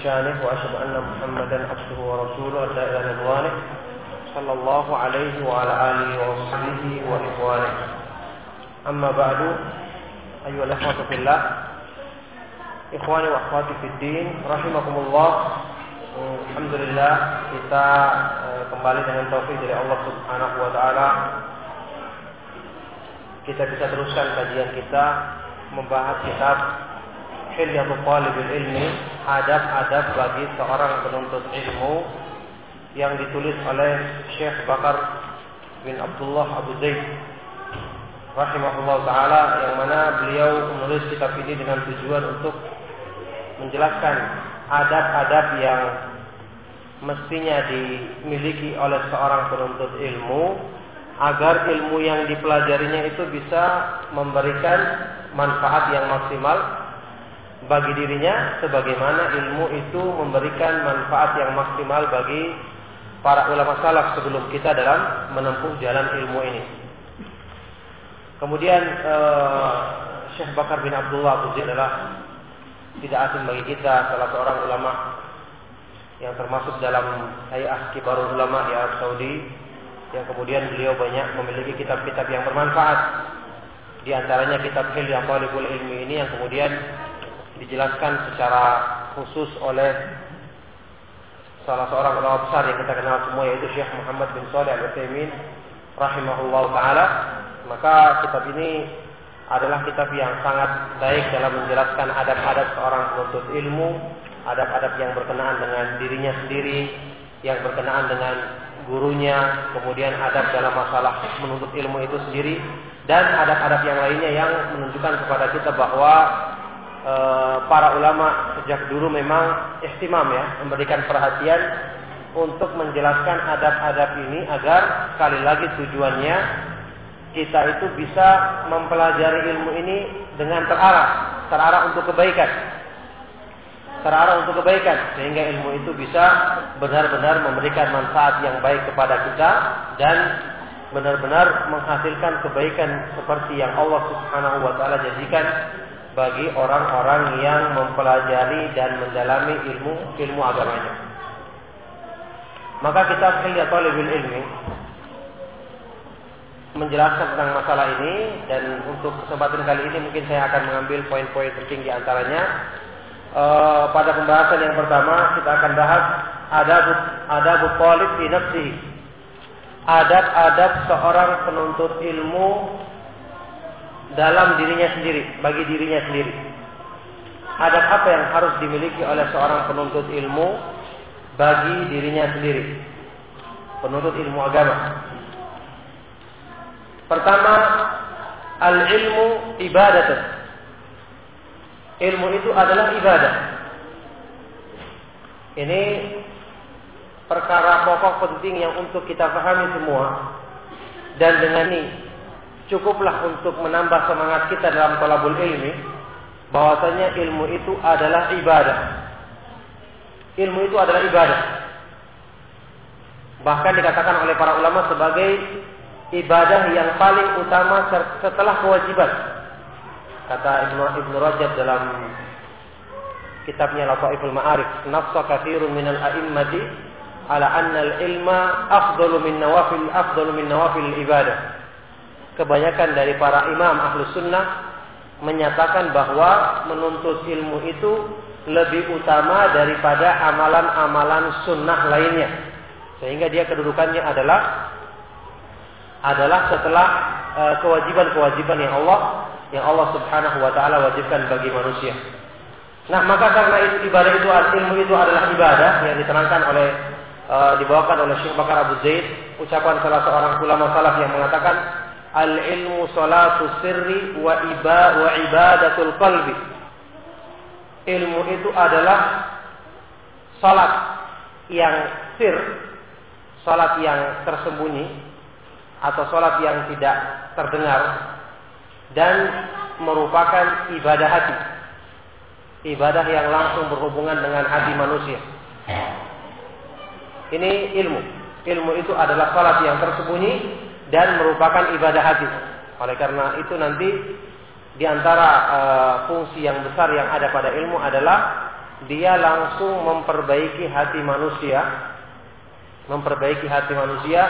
تعظيما لشانه وأشهد أن محمدا عبده ورسوله أدى إلى رضوانه صلى الله عليه وعلى آله وصحبه وإخوانه أما بعد أيها الأخوة في الله Ikhwani wa akhwati fid din rahimakumullah. Alhamdulillah kita uh, kembali dengan taufik dari Allah Subhanahu wa taala kita bisa teruskan kajian kita membahas kitab Hilyatul Talibul Ilmi, adab-adab bagi seorang penuntut ilmu yang ditulis oleh Syekh Bakar bin Abdullah Abu Zaid rahimahullah taala yang mana beliau menulis kitab ini dengan tujuan untuk menjelaskan adab-adab yang mestinya dimiliki oleh seorang penuntut ilmu agar ilmu yang dipelajarinya itu bisa memberikan manfaat yang maksimal bagi dirinya sebagaimana ilmu itu memberikan manfaat yang maksimal bagi para ulama salaf sebelum kita dalam menempuh jalan ilmu ini. Kemudian uh, Syekh Bakar bin Abdullah Abu adalah tidak asing bagi kita salah seorang ulama yang termasuk dalam hayat kibarul ulama di Arab Saudi yang kemudian beliau banyak memiliki kitab-kitab yang bermanfaat di antaranya kitab Hilya Talibul Ilmi ini yang kemudian dijelaskan secara khusus oleh salah seorang ulama besar yang kita kenal semua yaitu Syekh Muhammad bin Shalih Al-Utsaimin rahimahullah taala. Maka kitab ini adalah kitab yang sangat baik dalam menjelaskan adab-adab seorang penuntut ilmu, adab-adab yang berkenaan dengan dirinya sendiri, yang berkenaan dengan gurunya, kemudian adab dalam masalah menuntut ilmu itu sendiri, dan adab-adab yang lainnya yang menunjukkan kepada kita bahwa e, para ulama sejak dulu memang istimam ya, memberikan perhatian untuk menjelaskan adab-adab ini agar sekali lagi tujuannya kita itu bisa mempelajari ilmu ini dengan terarah, terarah untuk kebaikan. Terarah untuk kebaikan sehingga ilmu itu bisa benar-benar memberikan manfaat yang baik kepada kita dan benar-benar menghasilkan kebaikan seperti yang Allah Subhanahu wa taala janjikan bagi orang-orang yang mempelajari dan mendalami ilmu ilmu agamanya. Maka kita Hilya Talibul Ilmi menjelaskan tentang masalah ini dan untuk kesempatan kali ini mungkin saya akan mengambil poin-poin penting di antaranya. E, pada pembahasan yang pertama kita akan bahas adab adab talib fi nafsi. Adab-adab seorang penuntut ilmu dalam dirinya sendiri, bagi dirinya sendiri. Adab apa yang harus dimiliki oleh seorang penuntut ilmu bagi dirinya sendiri? Penuntut ilmu agama. Pertama, al-ilmu ibadah. Ilmu itu adalah ibadah. Ini perkara pokok penting yang untuk kita pahami semua. Dan dengan ini cukuplah untuk menambah semangat kita dalam talabul ilmi bahwasanya ilmu itu adalah ibadah. Ilmu itu adalah ibadah. Bahkan dikatakan oleh para ulama sebagai ibadah yang paling utama setelah kewajiban. Kata Ibnu Ibnu Rajab dalam kitabnya Lataiful Ma'arif, nafsa katsirun minal a'immati ala anna al-ilma afdalu min nawafil afdalu min nawafil ibadah. Kebanyakan dari para imam ahlu sunnah menyatakan bahwa menuntut ilmu itu lebih utama daripada amalan-amalan sunnah lainnya. Sehingga dia kedudukannya adalah adalah setelah eh, kewajiban-kewajiban yang Allah yang Allah Subhanahu wa taala wajibkan bagi manusia. Nah, maka karena itu ibadah itu ilmu itu adalah ibadah yang diterangkan oleh uh, dibawakan oleh Syekh Bakar Abu Zaid, ucapan salah seorang ulama salaf yang mengatakan al ilmu salatu sirri wa iba wa ibadatul qalbi. Ilmu itu adalah salat yang sir, salat yang tersembunyi atau sholat yang tidak terdengar dan merupakan ibadah hati. ibadah yang langsung berhubungan dengan hati manusia. Ini ilmu. Ilmu itu adalah salat yang tersembunyi dan merupakan ibadah hati. Oleh karena itu nanti di antara uh, fungsi yang besar yang ada pada ilmu adalah dia langsung memperbaiki hati manusia, memperbaiki hati manusia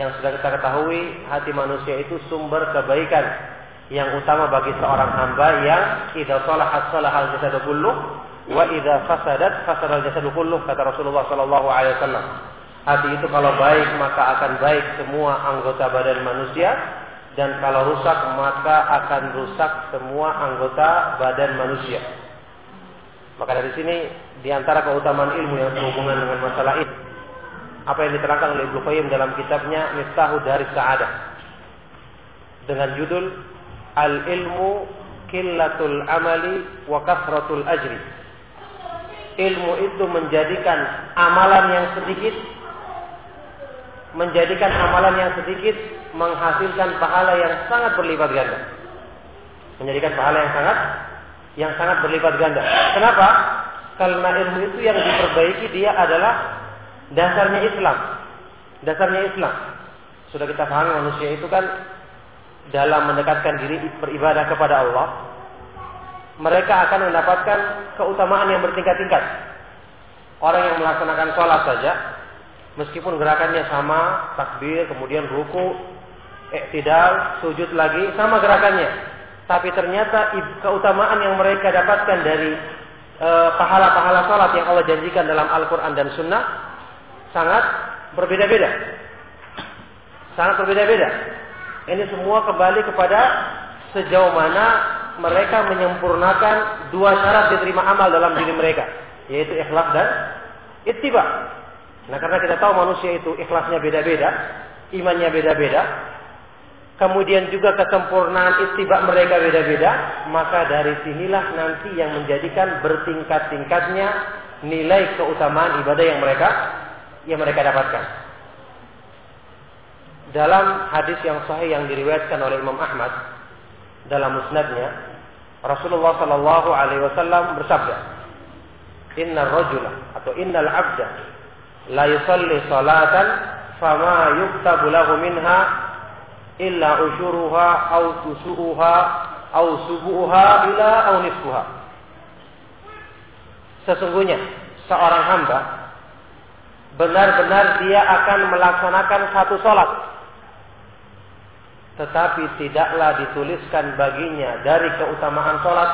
yang sudah kita ketahui hati manusia itu sumber kebaikan yang utama bagi seorang hamba yang idza salahat salahal jasadu kulluh wa idza fasadat fasadal jasadu kulluh kata Rasulullah sallallahu alaihi wasallam. Hati itu kalau baik maka akan baik semua anggota badan manusia dan kalau rusak maka akan rusak semua anggota badan manusia. Maka dari sini di antara keutamaan ilmu yang berhubungan dengan masalah ini apa yang diterangkan oleh Ibnu Qayyim dalam kitabnya Miftahu Dari Sa'adah dengan judul Al-ilmu killatul amali wa kasratul ajri. Ilmu itu menjadikan amalan yang sedikit menjadikan amalan yang sedikit menghasilkan pahala yang sangat berlipat ganda. Menjadikan pahala yang sangat yang sangat berlipat ganda. Kenapa? Karena ilmu itu yang diperbaiki dia adalah dasarnya Islam. Dasarnya Islam. Sudah kita pahami manusia itu kan dalam mendekatkan diri beribadah kepada Allah, mereka akan mendapatkan keutamaan yang bertingkat-tingkat. Orang yang melaksanakan sholat saja, meskipun gerakannya sama, takbir, kemudian ruku, tidak sujud lagi, sama gerakannya. Tapi ternyata keutamaan yang mereka dapatkan dari eh, pahala-pahala sholat yang Allah janjikan dalam Al-Quran dan Sunnah sangat berbeda-beda. Sangat berbeda-beda. Ini semua kembali kepada sejauh mana mereka menyempurnakan dua syarat diterima amal dalam diri mereka, yaitu ikhlas dan ittiba. Nah, karena kita tahu manusia itu ikhlasnya beda-beda, imannya beda-beda, kemudian juga kesempurnaan ittiba mereka beda-beda, maka dari sinilah nanti yang menjadikan bertingkat-tingkatnya nilai keutamaan ibadah yang mereka yang mereka dapatkan. Dalam hadis yang sahih yang diriwayatkan oleh Imam Ahmad dalam musnadnya, Rasulullah Shallallahu Alaihi Wasallam bersabda, Inna rajula atau innal abda la yusalli salatan fama yuktabu lahu minha illa ushuruha au tusuha au subuha ila au nisfuha. Sesungguhnya seorang hamba benar-benar dia akan melaksanakan satu sholat. Tetapi tidaklah dituliskan baginya dari keutamaan sholat,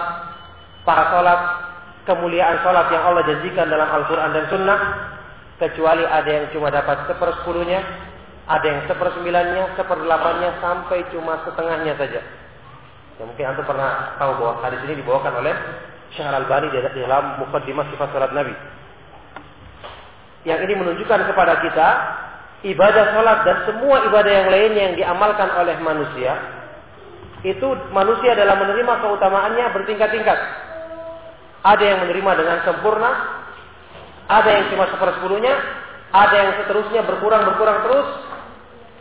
para sholat, kemuliaan sholat yang Allah janjikan dalam Al-Quran dan Sunnah, kecuali ada yang cuma dapat sepersepuluhnya, ada yang sepersembilannya, seperdelapannya, sampai cuma setengahnya saja. Ya, mungkin anda pernah tahu bahwa hadis ini dibawakan oleh Syekh Al-Albani di dalam Mukaddimah Sifat Salat Nabi. Yang ini menunjukkan kepada kita ibadah sholat dan semua ibadah yang lainnya yang diamalkan oleh manusia itu manusia dalam menerima keutamaannya bertingkat-tingkat. Ada yang menerima dengan sempurna, ada yang cuma sepersepuluhnya, ada yang seterusnya berkurang berkurang terus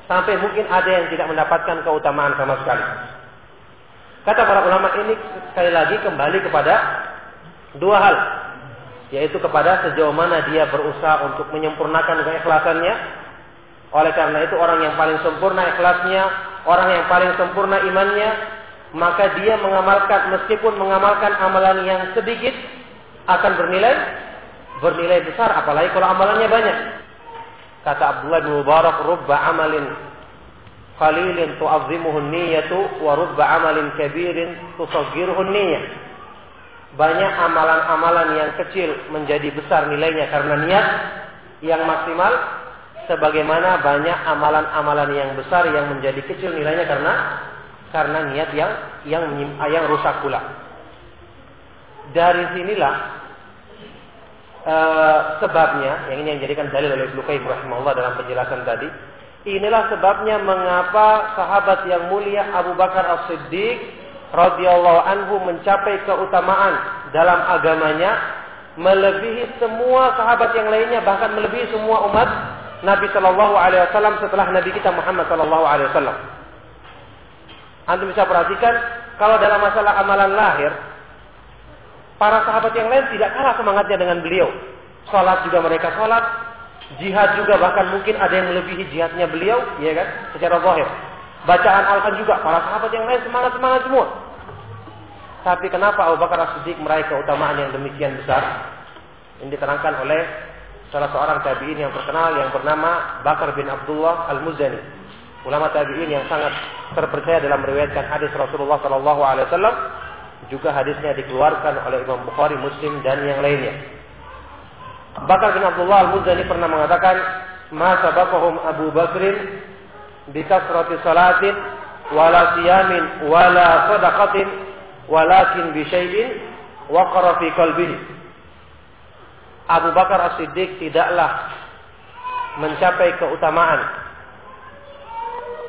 sampai mungkin ada yang tidak mendapatkan keutamaan sama sekali. Kata para ulama ini sekali lagi kembali kepada dua hal yaitu kepada sejauh mana dia berusaha untuk menyempurnakan keikhlasannya. Oleh karena itu orang yang paling sempurna ikhlasnya, orang yang paling sempurna imannya, maka dia mengamalkan meskipun mengamalkan amalan yang sedikit akan bernilai bernilai besar apalagi kalau amalannya banyak. Kata Abdullah bin Mubarak, "Rubba amalin qalilin tu'azzimuhu niyyatu wa rubba amalin kabirin tusaggiruhu niyyah." banyak amalan-amalan yang kecil menjadi besar nilainya karena niat yang maksimal sebagaimana banyak amalan-amalan yang besar yang menjadi kecil nilainya karena karena niat yang yang yang rusak pula. Dari sinilah e, sebabnya yang ini yang dijadikan dalil oleh Ibnu Qayyim rahimahullah dalam penjelasan tadi. Inilah sebabnya mengapa sahabat yang mulia Abu Bakar As-Siddiq radhiyallahu anhu mencapai keutamaan dalam agamanya melebihi semua sahabat yang lainnya bahkan melebihi semua umat Nabi Shallallahu Alaihi Wasallam setelah Nabi kita Muhammad Shallallahu Alaihi Wasallam. Anda bisa perhatikan kalau dalam masalah amalan lahir Para sahabat yang lain tidak kalah semangatnya dengan beliau. Sholat juga mereka sholat. Jihad juga bahkan mungkin ada yang melebihi jihadnya beliau, ya kan? Secara zahir. Bacaan Al-Quran juga para sahabat yang lain semangat-semangat semua. Tapi kenapa Abu Bakar As-Siddiq meraih keutamaan yang demikian besar? Ini diterangkan oleh salah seorang tabi'in yang terkenal yang bernama Bakar bin Abdullah Al-Muzani. Ulama tabi'in yang sangat terpercaya dalam meriwayatkan hadis Rasulullah sallallahu alaihi wasallam juga hadisnya dikeluarkan oleh Imam Bukhari, Muslim dan yang lainnya. Bakar bin Abdullah Al-Muzani pernah mengatakan, "Ma sabaqahum Abu Bakrin bi kasrati salatin wala siyamin wala sadaqatin walakin bi syai'in waqara fi qalbihi." Abu Bakar As-Siddiq tidaklah mencapai keutamaan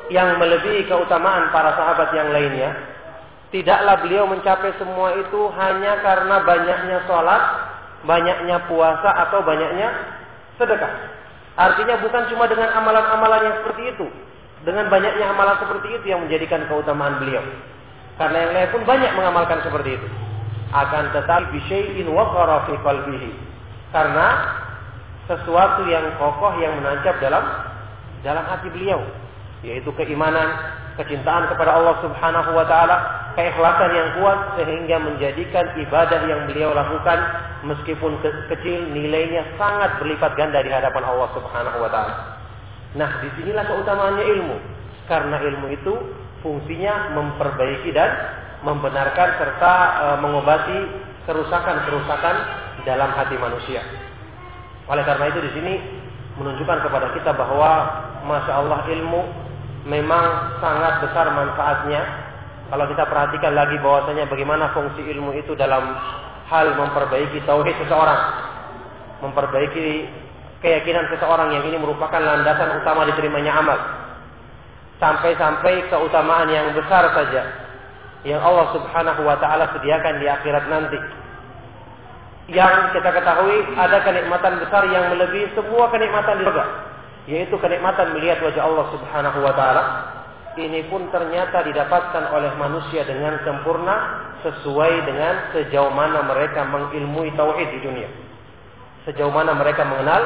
yang melebihi keutamaan para sahabat yang lainnya. Tidaklah beliau mencapai semua itu hanya karena banyaknya sholat, banyaknya puasa atau banyaknya sedekah. Artinya bukan cuma dengan amalan-amalan yang seperti itu. Dengan banyaknya amalan seperti itu yang menjadikan keutamaan beliau. Karena yang lain pun banyak mengamalkan seperti itu. Akan tetapi bisyai'in waqara fi qalbihi karena sesuatu yang kokoh yang menancap dalam dalam hati beliau yaitu keimanan, kecintaan kepada Allah Subhanahu wa taala, keikhlasan yang kuat sehingga menjadikan ibadah yang beliau lakukan meskipun ke kecil nilainya sangat berlipat ganda di hadapan Allah Subhanahu wa taala. Nah, di sinilah keutamaannya ilmu. Karena ilmu itu fungsinya memperbaiki dan membenarkan serta e, mengobati kerusakan-kerusakan dalam hati manusia. Oleh karena itu di sini menunjukkan kepada kita bahwa masya Allah ilmu memang sangat besar manfaatnya. Kalau kita perhatikan lagi bahwasanya bagaimana fungsi ilmu itu dalam hal memperbaiki tauhid seseorang, memperbaiki keyakinan seseorang yang ini merupakan landasan utama diterimanya amal. Sampai-sampai keutamaan yang besar saja yang Allah Subhanahu wa taala sediakan di akhirat nanti yang kita ketahui ada kenikmatan besar yang melebihi semua kenikmatan di surga, yaitu kenikmatan melihat wajah Allah Subhanahu wa taala. Ini pun ternyata didapatkan oleh manusia dengan sempurna sesuai dengan sejauh mana mereka mengilmui tauhid di dunia. Sejauh mana mereka mengenal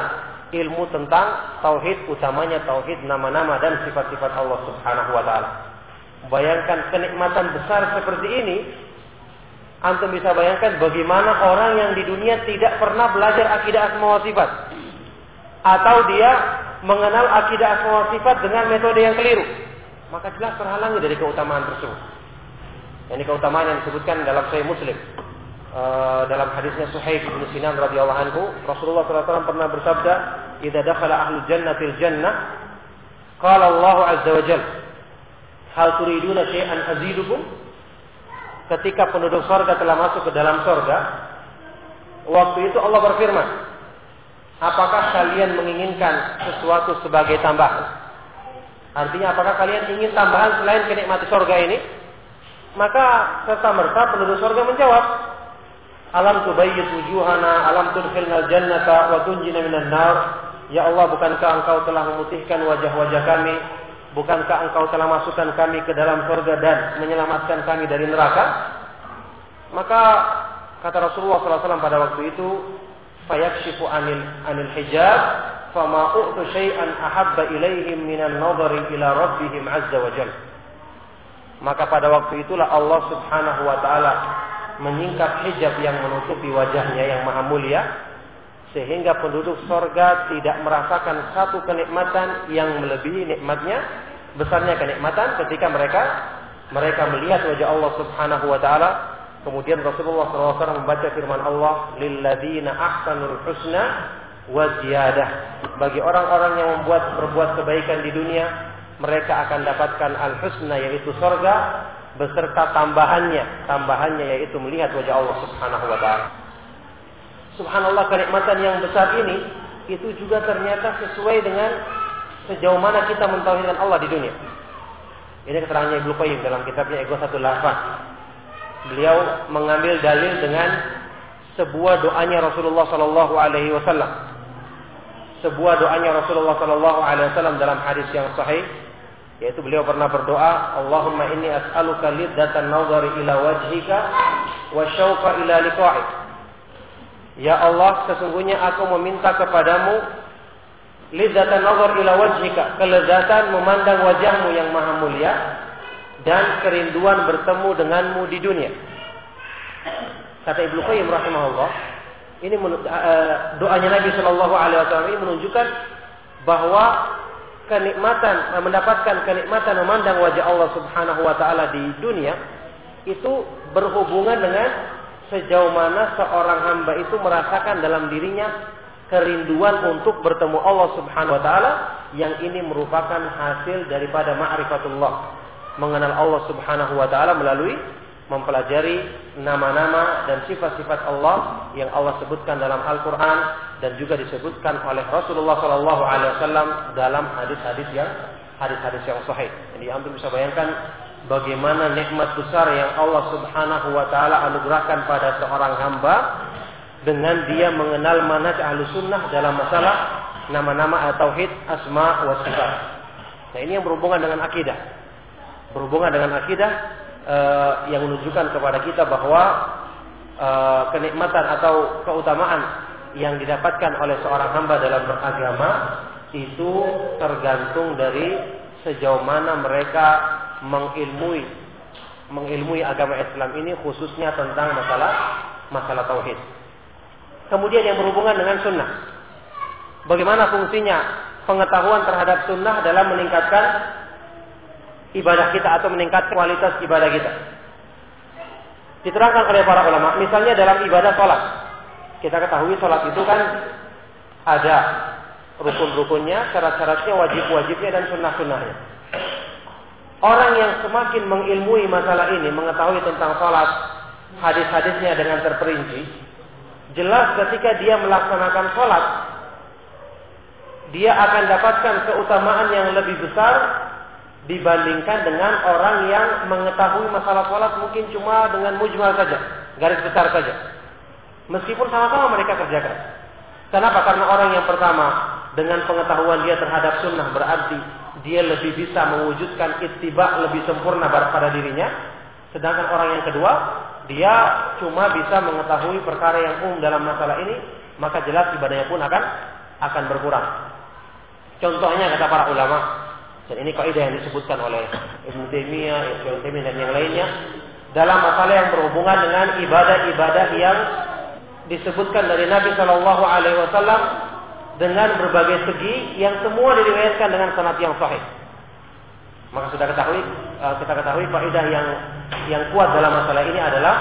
ilmu tentang tauhid utamanya tauhid nama-nama dan sifat-sifat Allah Subhanahu wa taala. Bayangkan kenikmatan besar seperti ini Antum bisa bayangkan bagaimana orang yang di dunia tidak pernah belajar akidah asma wa sifat. Atau dia mengenal akidah asma sifat dengan metode yang keliru. Maka jelas terhalangi dari keutamaan tersebut. Ini keutamaan yang disebutkan dalam Sahih Muslim. Uh, dalam hadisnya Suhaib bin Sinan radhiyallahu anhu, Rasulullah SAW pernah bersabda, "Idza dakhala ahlul jannatil jannah, qala Allah azza wa jalla, hal turiduna syai'an azidukum?" ketika penduduk sorga telah masuk ke dalam sorga, waktu itu Allah berfirman, apakah kalian menginginkan sesuatu sebagai tambahan? Artinya apakah kalian ingin tambahan selain kenikmatan sorga ini? Maka serta merta penduduk sorga menjawab, Alam tubayyit wujuhana, alam tudkhilna jannata wa tunjina minan nar. Ya Allah, bukankah engkau telah memutihkan wajah-wajah kami Bukankah engkau telah masukkan kami ke dalam surga dan menyelamatkan kami dari neraka? Maka kata Rasulullah SAW pada waktu itu, fayakshifu anil anil hijab, fama u'tu syai'an ahabba ilaihim minan nadari ila rabbihim azza wa jal. Maka pada waktu itulah Allah Subhanahu wa taala menyingkap hijab yang menutupi wajahnya yang maha mulia sehingga penduduk sorga tidak merasakan satu kenikmatan yang melebihi nikmatnya besarnya kenikmatan ketika mereka mereka melihat wajah Allah Subhanahu wa taala kemudian Rasulullah SAW membaca firman Allah lilladzina ahsanul husna wa ziyadah bagi orang-orang yang membuat berbuat kebaikan di dunia mereka akan dapatkan al-husna yaitu sorga beserta tambahannya tambahannya yaitu melihat wajah Allah Subhanahu wa taala subhanallah kenikmatan yang besar ini itu juga ternyata sesuai dengan sejauh mana kita mentauhidkan Allah di dunia. Ini keterangannya Ibnu Qayyim dalam kitabnya Ego 18. Beliau mengambil dalil dengan sebuah doanya Rasulullah Sallallahu Alaihi Wasallam. Sebuah doanya Rasulullah Sallallahu Alaihi Wasallam dalam hadis yang sahih, yaitu beliau pernah berdoa, Allahumma inni as'aluka liddatan nazari ila wajhika wa syauqa ila liqa'ik. Ya Allah, sesungguhnya aku meminta kepadamu lidzatan nazar ila wajhika, kelezatan memandang wajahmu yang maha mulia dan kerinduan bertemu denganmu di dunia. Kata Ibnu Qayyim rahimahullah, ini uh, doanya Nabi Shallallahu alaihi wasallam ini menunjukkan bahwa kenikmatan eh, mendapatkan kenikmatan memandang wajah Allah Subhanahu wa taala di dunia itu berhubungan dengan sejauh mana seorang hamba itu merasakan dalam dirinya kerinduan untuk bertemu Allah Subhanahu wa taala yang ini merupakan hasil daripada ma'rifatullah mengenal Allah Subhanahu wa taala melalui mempelajari nama-nama dan sifat-sifat Allah yang Allah sebutkan dalam Al-Quran dan juga disebutkan oleh Rasulullah Shallallahu Alaihi Wasallam dalam hadis-hadis yang hadis-hadis yang sahih. Jadi antum bisa bayangkan bagaimana nikmat besar yang Allah Subhanahu Wa Taala anugerahkan pada seorang hamba dengan dia mengenal manhaj ahlu sunnah dalam masalah nama-nama tauhid asma wa sifat. Nah ini yang berhubungan dengan akidah. Berhubungan dengan akidah uh, yang menunjukkan kepada kita bahwa uh, kenikmatan atau keutamaan yang didapatkan oleh seorang hamba dalam beragama itu tergantung dari sejauh mana mereka mengilmui mengilmui agama Islam ini khususnya tentang masalah masalah tauhid. Kemudian yang berhubungan dengan sunnah. Bagaimana fungsinya pengetahuan terhadap sunnah dalam meningkatkan ibadah kita atau meningkatkan kualitas ibadah kita. Diterangkan oleh para ulama, misalnya dalam ibadah sholat. Kita ketahui sholat itu kan ada rukun-rukunnya, syarat-syaratnya, wajib-wajibnya, dan sunnah-sunnahnya. Orang yang semakin mengilmui masalah ini, mengetahui tentang sholat, hadis-hadisnya dengan terperinci, jelas ketika dia melaksanakan sholat, dia akan dapatkan keutamaan yang lebih besar dibandingkan dengan orang yang mengetahui masalah sholat mungkin cuma dengan mujmal saja, garis besar saja. Meskipun sama-sama mereka kerjakan. Kenapa? Karena orang yang pertama dengan pengetahuan dia terhadap sunnah berarti dia lebih bisa mewujudkan ittiba lebih sempurna pada dirinya. Sedangkan orang yang kedua dia cuma bisa mengetahui perkara yang umum dalam masalah ini, maka jelas ibadahnya pun akan akan berkurang. Contohnya kata para ulama, dan ini kaidah yang disebutkan oleh Ibn Taimiyah, Ibn Taimiyah dan yang lainnya dalam masalah yang berhubungan dengan ibadah-ibadah yang disebutkan dari Nabi Shallallahu Alaihi Wasallam dengan berbagai segi yang semua diriwayatkan dengan sanad yang sahih. Maka sudah ketahui eh, kita ketahui kaidah yang yang kuat dalam masalah ini adalah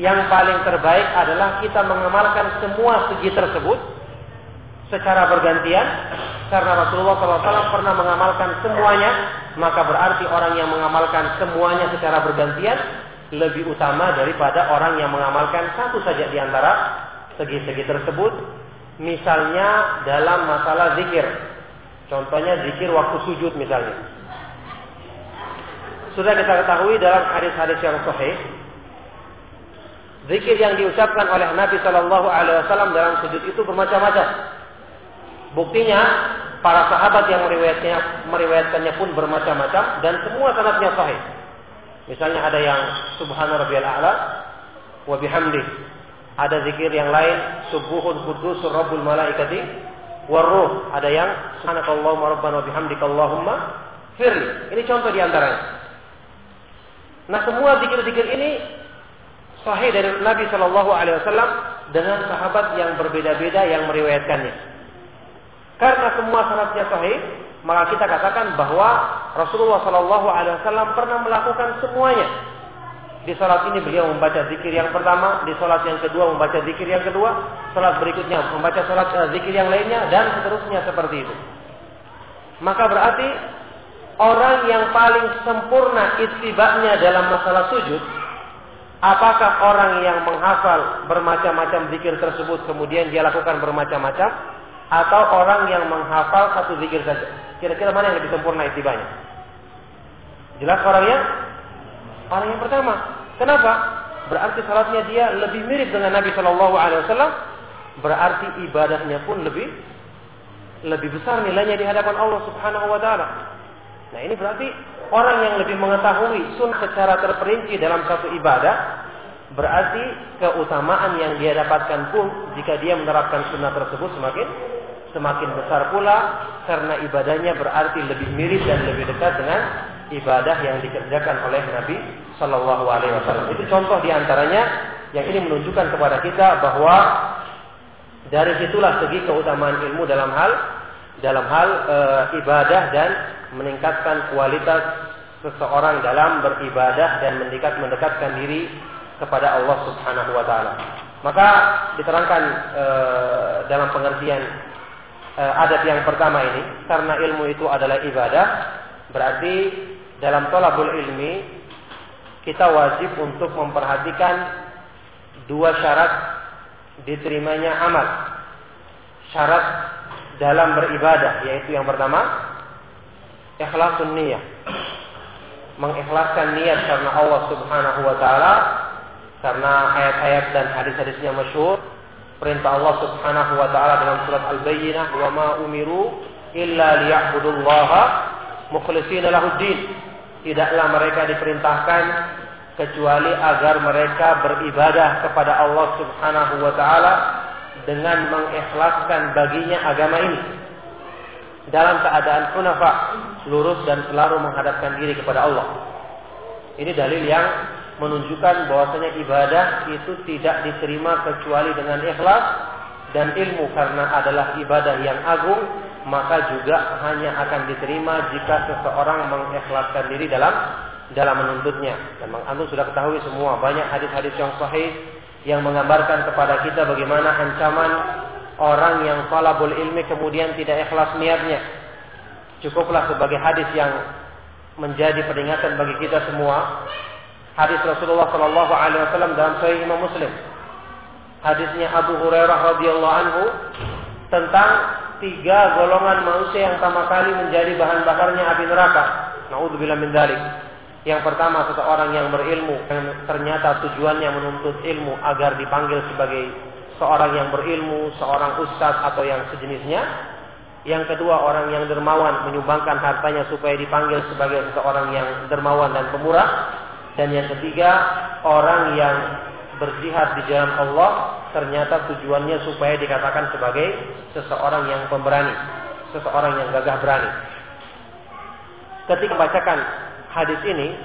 yang paling terbaik adalah kita mengamalkan semua segi tersebut secara bergantian karena Rasulullah SAW pernah mengamalkan semuanya, maka berarti orang yang mengamalkan semuanya secara bergantian lebih utama daripada orang yang mengamalkan satu saja di antara segi-segi tersebut. Misalnya dalam masalah zikir. Contohnya zikir waktu sujud misalnya. Sudah kita ketahui dalam hadis-hadis yang sahih, zikir yang diucapkan oleh Nabi Shallallahu Alaihi Wasallam dalam sujud itu bermacam-macam. Buktinya para sahabat yang meriwayatnya meriwayatkannya pun bermacam-macam dan semua sanadnya sahih. Misalnya ada yang subhana rabbiyal a'la wa bihamdi. Ada zikir yang lain subuhun qudusur rabbul malaikati waruh. Ada yang subhanakallahumma rabbana wa bihamdika allahumma firli. Ini contoh di antaranya. Nah, semua zikir-zikir ini sahih dari Nabi Shallallahu alaihi wasallam dengan sahabat yang berbeda-beda yang meriwayatkannya. Karena semua sanadnya sahih, maka kita katakan bahwa Rasulullah Wasallam pernah melakukan semuanya. Di salat ini beliau membaca zikir yang pertama, di salat yang kedua membaca zikir yang kedua, salat berikutnya membaca salat uh, zikir yang lainnya dan seterusnya seperti itu. Maka berarti orang yang paling sempurna istibaknya dalam masalah sujud, apakah orang yang menghafal bermacam-macam zikir tersebut kemudian dia lakukan bermacam-macam atau orang yang menghafal satu zikir saja. Kira-kira mana yang lebih sempurna itibanya? Jelas orangnya orang yang pertama. Kenapa? Berarti salatnya dia lebih mirip dengan Nabi Shallallahu Alaihi Wasallam. Berarti ibadahnya pun lebih lebih besar nilainya di hadapan Allah Subhanahu Wa Taala. Nah ini berarti orang yang lebih mengetahui sun secara terperinci dalam satu ibadah berarti keutamaan yang dia dapatkan pun jika dia menerapkan sunnah tersebut semakin semakin besar pula karena ibadahnya berarti lebih mirip dan lebih dekat dengan ibadah yang dikerjakan oleh Nabi Shallallahu Alaihi Wasallam. Itu contoh di antaranya yang ini menunjukkan kepada kita bahwa dari situlah segi keutamaan ilmu dalam hal dalam hal e, ibadah dan meningkatkan kualitas seseorang dalam beribadah dan mendekat mendekatkan diri kepada Allah Subhanahu wa taala. Maka diterangkan e, dalam pengertian e, adat yang pertama ini karena ilmu itu adalah ibadah, berarti dalam tolabul ilmi kita wajib untuk memperhatikan dua syarat diterimanya amal. Syarat dalam beribadah yaitu yang pertama ikhlasun niat. Mengikhlaskan niat karena Allah Subhanahu wa taala karena ayat-ayat dan hadis-hadisnya masyhur perintah Allah Subhanahu wa taala dalam surat Al-Bayyinah wa ma umiru illa liya'budullaha mukhlishina lahuddin. Tidaklah mereka diperintahkan kecuali agar mereka beribadah kepada Allah Subhanahu wa taala dengan mengikhlaskan baginya agama ini dalam keadaan hunafa, lurus dan selalu menghadapkan diri kepada Allah. Ini dalil yang menunjukkan bahwasanya ibadah itu tidak diterima kecuali dengan ikhlas dan ilmu karena adalah ibadah yang agung maka juga hanya akan diterima jika seseorang mengikhlaskan diri dalam dalam menuntutnya. Dan Antum sudah ketahui semua banyak hadis-hadis yang sahih yang menggambarkan kepada kita bagaimana ancaman orang yang talabul ilmi kemudian tidak ikhlas niatnya. Cukuplah sebagai hadis yang menjadi peringatan bagi kita semua. Hadis Rasulullah Shallallahu Alaihi Wasallam dalam Sahih Imam Muslim. Hadisnya Abu Hurairah radhiyallahu anhu tentang tiga golongan manusia yang pertama kali menjadi bahan bakarnya api neraka. Naudzubillah min dzalik. Yang pertama seseorang yang berilmu dan ternyata tujuannya menuntut ilmu agar dipanggil sebagai seorang yang berilmu, seorang ustadz atau yang sejenisnya. Yang kedua orang yang dermawan menyumbangkan hartanya supaya dipanggil sebagai seseorang yang dermawan dan pemurah. Dan yang ketiga orang yang berjihad di jalan Allah ternyata tujuannya supaya dikatakan sebagai seseorang yang pemberani, seseorang yang gagah berani. Ketika membacakan hadis ini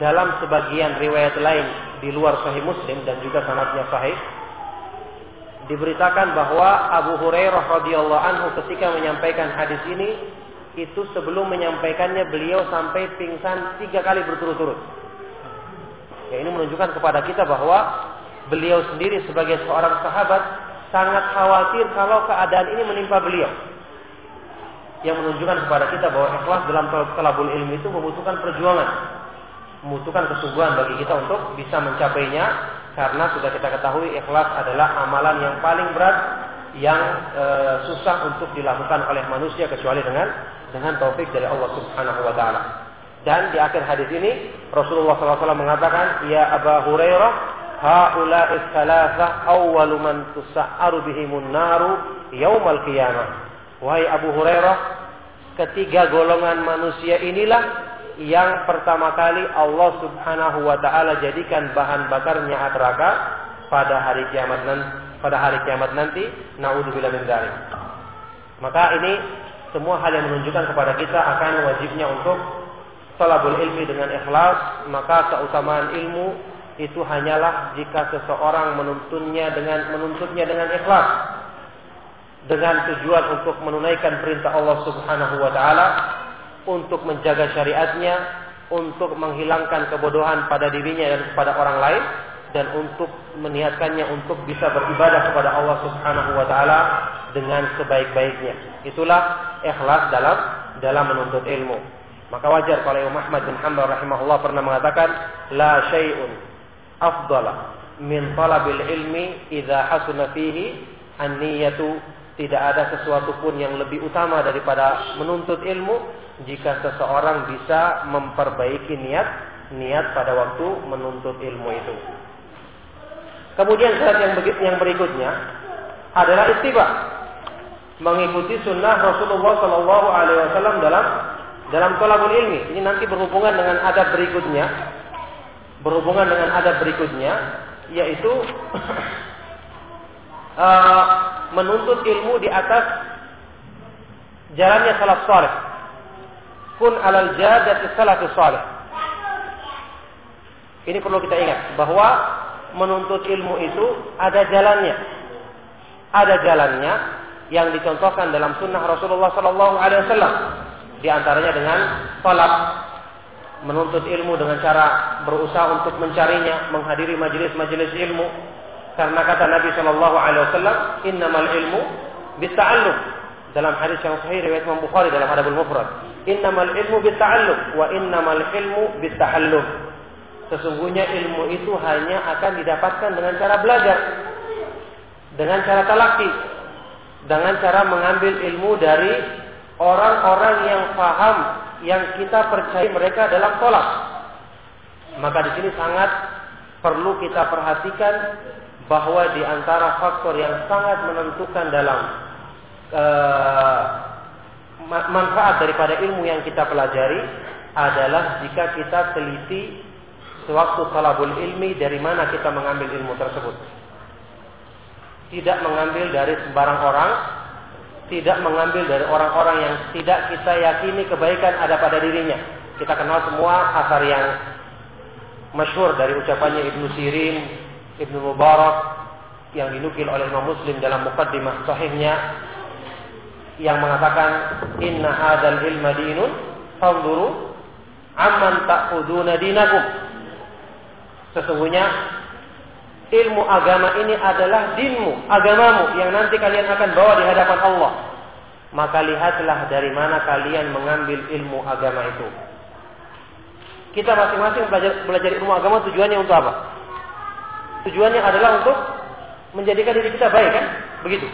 dalam sebagian riwayat lain di luar Sahih Muslim dan juga sanadnya sahih diberitakan bahwa Abu Hurairah radhiyallahu anhu ketika menyampaikan hadis ini itu sebelum menyampaikannya beliau sampai pingsan tiga kali berturut-turut. Ya, ini menunjukkan kepada kita bahwa beliau sendiri sebagai seorang sahabat sangat khawatir kalau keadaan ini menimpa beliau yang menunjukkan kepada kita bahwa ikhlas dalam talabul ilmu itu membutuhkan perjuangan, membutuhkan kesungguhan bagi kita untuk bisa mencapainya karena sudah kita ketahui ikhlas adalah amalan yang paling berat yang e, susah untuk dilakukan oleh manusia kecuali dengan dengan taufik dari Allah Subhanahu wa taala. Dan di akhir hadis ini Rasulullah SAW mengatakan, "Ya Aba Hurairah, haula tsalatsa awwalu man tusa'aru bihimun naru yaumal qiyamah." Wahai Abu Hurairah, ketiga golongan manusia inilah yang pertama kali Allah Subhanahu wa taala jadikan bahan bakarnya neraka pada hari kiamat nanti pada hari kiamat nanti naudzubillah min dzalik. Maka ini semua hal yang menunjukkan kepada kita akan wajibnya untuk talabul ilmi dengan ikhlas, maka keutamaan ilmu itu hanyalah jika seseorang menuntutnya dengan menuntutnya dengan ikhlas dengan tujuan untuk menunaikan perintah Allah Subhanahu wa taala, untuk menjaga syariatnya, untuk menghilangkan kebodohan pada dirinya dan kepada orang lain dan untuk meniatkannya untuk bisa beribadah kepada Allah Subhanahu wa taala dengan sebaik-baiknya. Itulah ikhlas dalam dalam menuntut ilmu. Maka wajar kalau Imam Ahmad bin Hanbal rahimahullah pernah mengatakan la syai'un afdala min talabil ilmi idza hasuna fihi an-niyatu tidak ada sesuatu pun yang lebih utama daripada menuntut ilmu jika seseorang bisa memperbaiki niat niat pada waktu menuntut ilmu itu. Kemudian syarat yang yang berikutnya adalah istiba mengikuti sunnah Rasulullah Shallallahu Alaihi Wasallam dalam dalam tolabul ilmi. Ini nanti berhubungan dengan adab berikutnya, berhubungan dengan adab berikutnya, yaitu uh, menuntut ilmu di atas jalannya salaf saleh. Kun alal jadati salafus saleh. Ini perlu kita ingat bahwa menuntut ilmu itu ada jalannya. Ada jalannya yang dicontohkan dalam sunnah Rasulullah Sallallahu Alaihi Wasallam. Di antaranya dengan salat, menuntut ilmu dengan cara berusaha untuk mencarinya, menghadiri majelis-majelis ilmu. Karena kata Nabi Shallallahu Alaihi Wasallam, innamal ilmu bita'allum. Dalam hadis yang sahih riwayat Imam Bukhari dalam Adabul Mufrad, innamal ilmu bita'allum wa innamal ilmu bitahallum. Sesungguhnya ilmu itu hanya akan didapatkan dengan cara belajar, dengan cara talaki, dengan cara mengambil ilmu dari orang-orang yang paham yang kita percaya mereka dalam sholat. Maka di sini sangat perlu kita perhatikan bahwa di antara faktor yang sangat menentukan dalam uh, manfaat daripada ilmu yang kita pelajari adalah jika kita teliti sewaktu talabul ilmi dari mana kita mengambil ilmu tersebut. Tidak mengambil dari sembarang orang, tidak mengambil dari orang-orang yang tidak kita yakini kebaikan ada pada dirinya. Kita kenal semua asar yang masyhur dari ucapannya Ibnu Sirin, Ibnu Mubarak yang dinukil oleh Imam Muslim dalam mukaddimah sahihnya yang mengatakan inna hadzal ilma dinun fanzuru amman ta'khuduna dinakum. Sesungguhnya ilmu agama ini adalah dinmu, agamamu yang nanti kalian akan bawa di hadapan Allah. Maka lihatlah dari mana kalian mengambil ilmu agama itu. Kita masing-masing belajar, belajar ilmu agama tujuannya untuk apa? Tujuannya adalah untuk menjadikan diri kita baik kan? Begitu.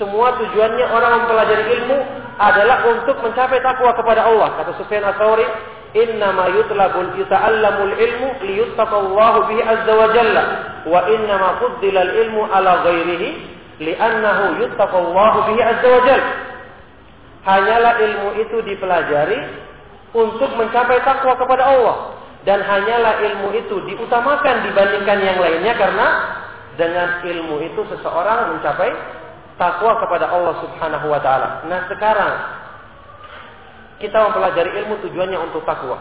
Semua tujuannya orang mempelajari ilmu adalah untuk mencapai takwa kepada Allah. Kata Sufyan Ats-Tsauri, innama yutlabul yuta'allamul ilmu liyuttaqallahu bihi azza wa jalla. Wa innama fuddila ilmu ala ghairihi li'annahu yuttaqallahu bihi azza wa jalla. Hanyalah ilmu itu dipelajari untuk mencapai takwa kepada Allah. Dan hanyalah ilmu itu diutamakan dibandingkan yang lainnya karena dengan ilmu itu seseorang mencapai takwa kepada Allah Subhanahu wa taala. Nah, sekarang kita mempelajari ilmu tujuannya untuk takwa.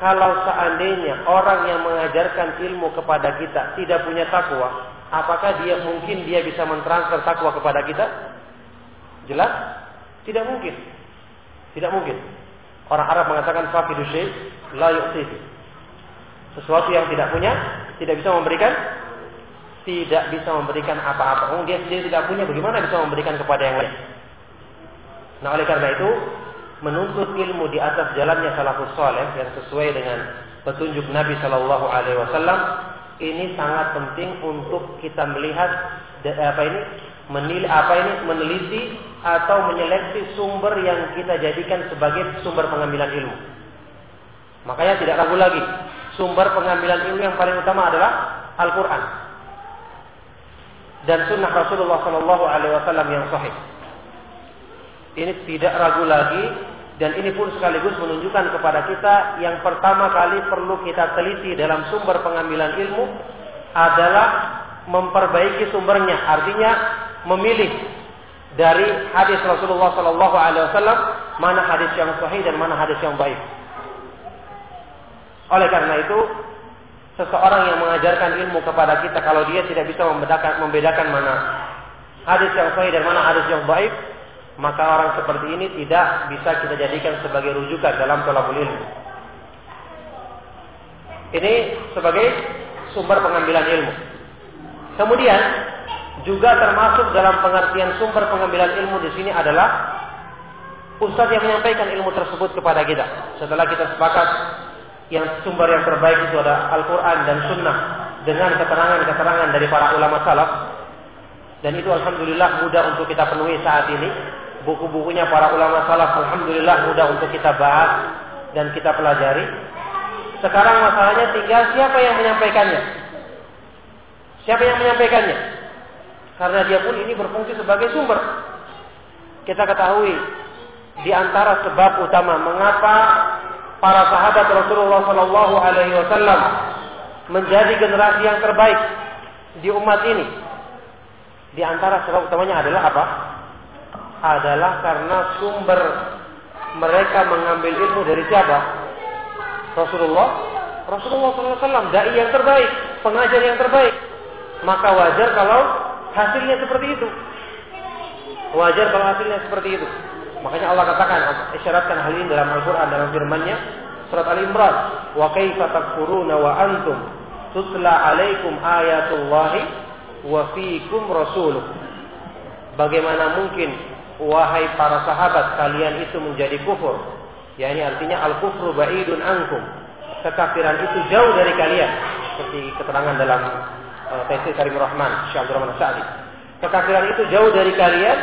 Kalau seandainya orang yang mengajarkan ilmu kepada kita tidak punya takwa, apakah dia mungkin dia bisa mentransfer takwa kepada kita? Jelas? Tidak mungkin. Tidak mungkin. Orang Arab mengatakan fakidu la yu'tihi. Sesuatu yang tidak punya tidak bisa memberikan tidak bisa memberikan apa-apa. Oh, dia sendiri tidak punya, bagaimana bisa memberikan kepada yang lain? Nah, oleh karena itu, menuntut ilmu di atas jalannya salafus saleh yang sesuai dengan petunjuk Nabi Shallallahu Alaihi Wasallam ini sangat penting untuk kita melihat apa ini menilai apa ini meneliti atau menyeleksi sumber yang kita jadikan sebagai sumber pengambilan ilmu. Makanya tidak ragu lagi sumber pengambilan ilmu yang paling utama adalah Al-Quran dan Sunnah Rasulullah Shallallahu Alaihi Wasallam yang sahih. Ini tidak ragu lagi dan ini pun sekaligus menunjukkan kepada kita yang pertama kali perlu kita teliti dalam sumber pengambilan ilmu adalah memperbaiki sumbernya. Artinya memilih dari hadis Rasulullah Sallallahu Alaihi Wasallam mana hadis yang sahih dan mana hadis yang baik. Oleh karena itu, seseorang yang mengajarkan ilmu kepada kita kalau dia tidak bisa membedakan, membedakan mana hadis yang sahih dan mana hadis yang baik, maka orang seperti ini tidak bisa kita jadikan sebagai rujukan dalam tolabul ilmu. Ini sebagai sumber pengambilan ilmu. Kemudian juga termasuk dalam pengertian sumber pengambilan ilmu di sini adalah ustadz yang menyampaikan ilmu tersebut kepada kita. Setelah kita sepakat yang sumber yang terbaik itu adalah Al-Quran dan Sunnah dengan keterangan-keterangan dari para ulama salaf dan itu alhamdulillah mudah untuk kita penuhi saat ini buku-bukunya para ulama salaf alhamdulillah mudah untuk kita bahas dan kita pelajari. Sekarang masalahnya tinggal siapa yang menyampaikannya. Siapa yang menyampaikannya? Karena dia pun ini berfungsi sebagai sumber. Kita ketahui di antara sebab utama mengapa para sahabat Rasulullah Shallallahu Alaihi Wasallam menjadi generasi yang terbaik di umat ini. Di antara sebab utamanya adalah apa? Adalah karena sumber mereka mengambil ilmu dari siapa? Rasulullah. Rasulullah SAW, dai yang terbaik, pengajar yang terbaik. Maka wajar kalau hasilnya seperti itu. Wajar kalau hasilnya seperti itu. Makanya Allah katakan, isyaratkan hal ini dalam Al-Quran dalam firman-Nya surat Al-Imran, wa kaifa takfuruna wa antum tutla alaikum ayatullahi wa fiikum rasuluh. Bagaimana mungkin wahai para sahabat kalian itu menjadi kufur? Ya ini artinya al-kufru ba'idun ankum. Kekafiran itu jauh dari kalian. Seperti keterangan dalam uh, Taisir Karim Rahman, Syekh Abdul Rahman Sa'di. Kekafiran itu jauh dari kalian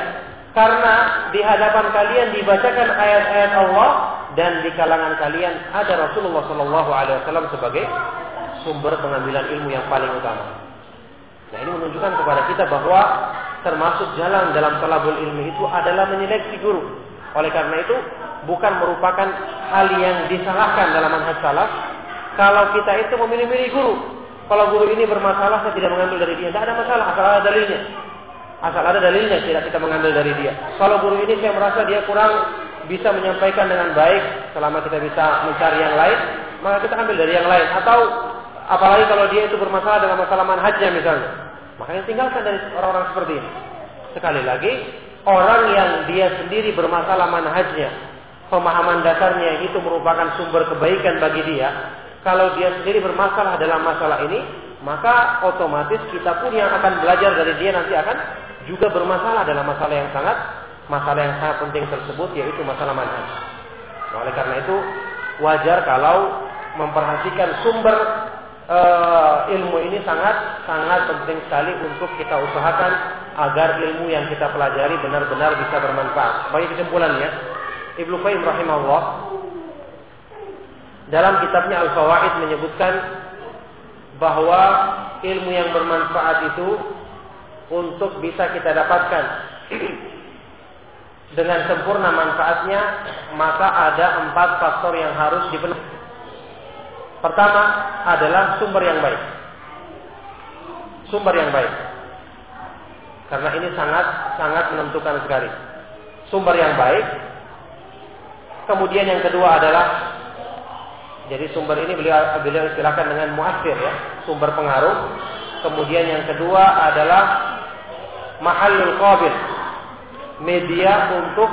karena di hadapan kalian dibacakan ayat-ayat Allah dan di kalangan kalian ada Rasulullah Shallallahu Alaihi Wasallam sebagai sumber pengambilan ilmu yang paling utama. Nah ini menunjukkan kepada kita bahwa termasuk jalan dalam talabul ilmu itu adalah menyeleksi guru. Oleh karena itu bukan merupakan hal yang disalahkan dalam manhaj salaf kalau kita itu memilih-milih guru. Kalau guru ini bermasalah saya tidak mengambil dari dia, tidak ada masalah asal ada dalilnya. Asal ada dalilnya tidak kita mengambil dari dia. Kalau guru ini saya merasa dia kurang bisa menyampaikan dengan baik selama kita bisa mencari yang lain, maka kita ambil dari yang lain. Atau apalagi kalau dia itu bermasalah dengan masalah manhajnya misalnya, makanya tinggalkan dari orang-orang seperti ini. Sekali lagi, orang yang dia sendiri bermasalah manhajnya, pemahaman dasarnya itu merupakan sumber kebaikan bagi dia. Kalau dia sendiri bermasalah dalam masalah ini, maka otomatis kita pun yang akan belajar dari dia nanti akan juga bermasalah dalam masalah yang sangat masalah yang sangat penting tersebut yaitu masalah manhaj. Oleh karena itu wajar kalau memperhatikan sumber uh, ilmu ini sangat sangat penting sekali untuk kita usahakan agar ilmu yang kita pelajari benar-benar bisa bermanfaat. Sebagai kesimpulannya, Ibnu Qayyim rahimahullah dalam kitabnya Al-Fawaid menyebutkan bahwa ilmu yang bermanfaat itu untuk bisa kita dapatkan dengan sempurna manfaatnya maka ada empat faktor yang harus dipenuhi. Pertama adalah sumber yang baik. Sumber yang baik. Karena ini sangat sangat menentukan sekali. Sumber yang baik. Kemudian yang kedua adalah jadi sumber ini beliau beliau istilahkan dengan muasir ya, sumber pengaruh. Kemudian yang kedua adalah mahallul qabil media untuk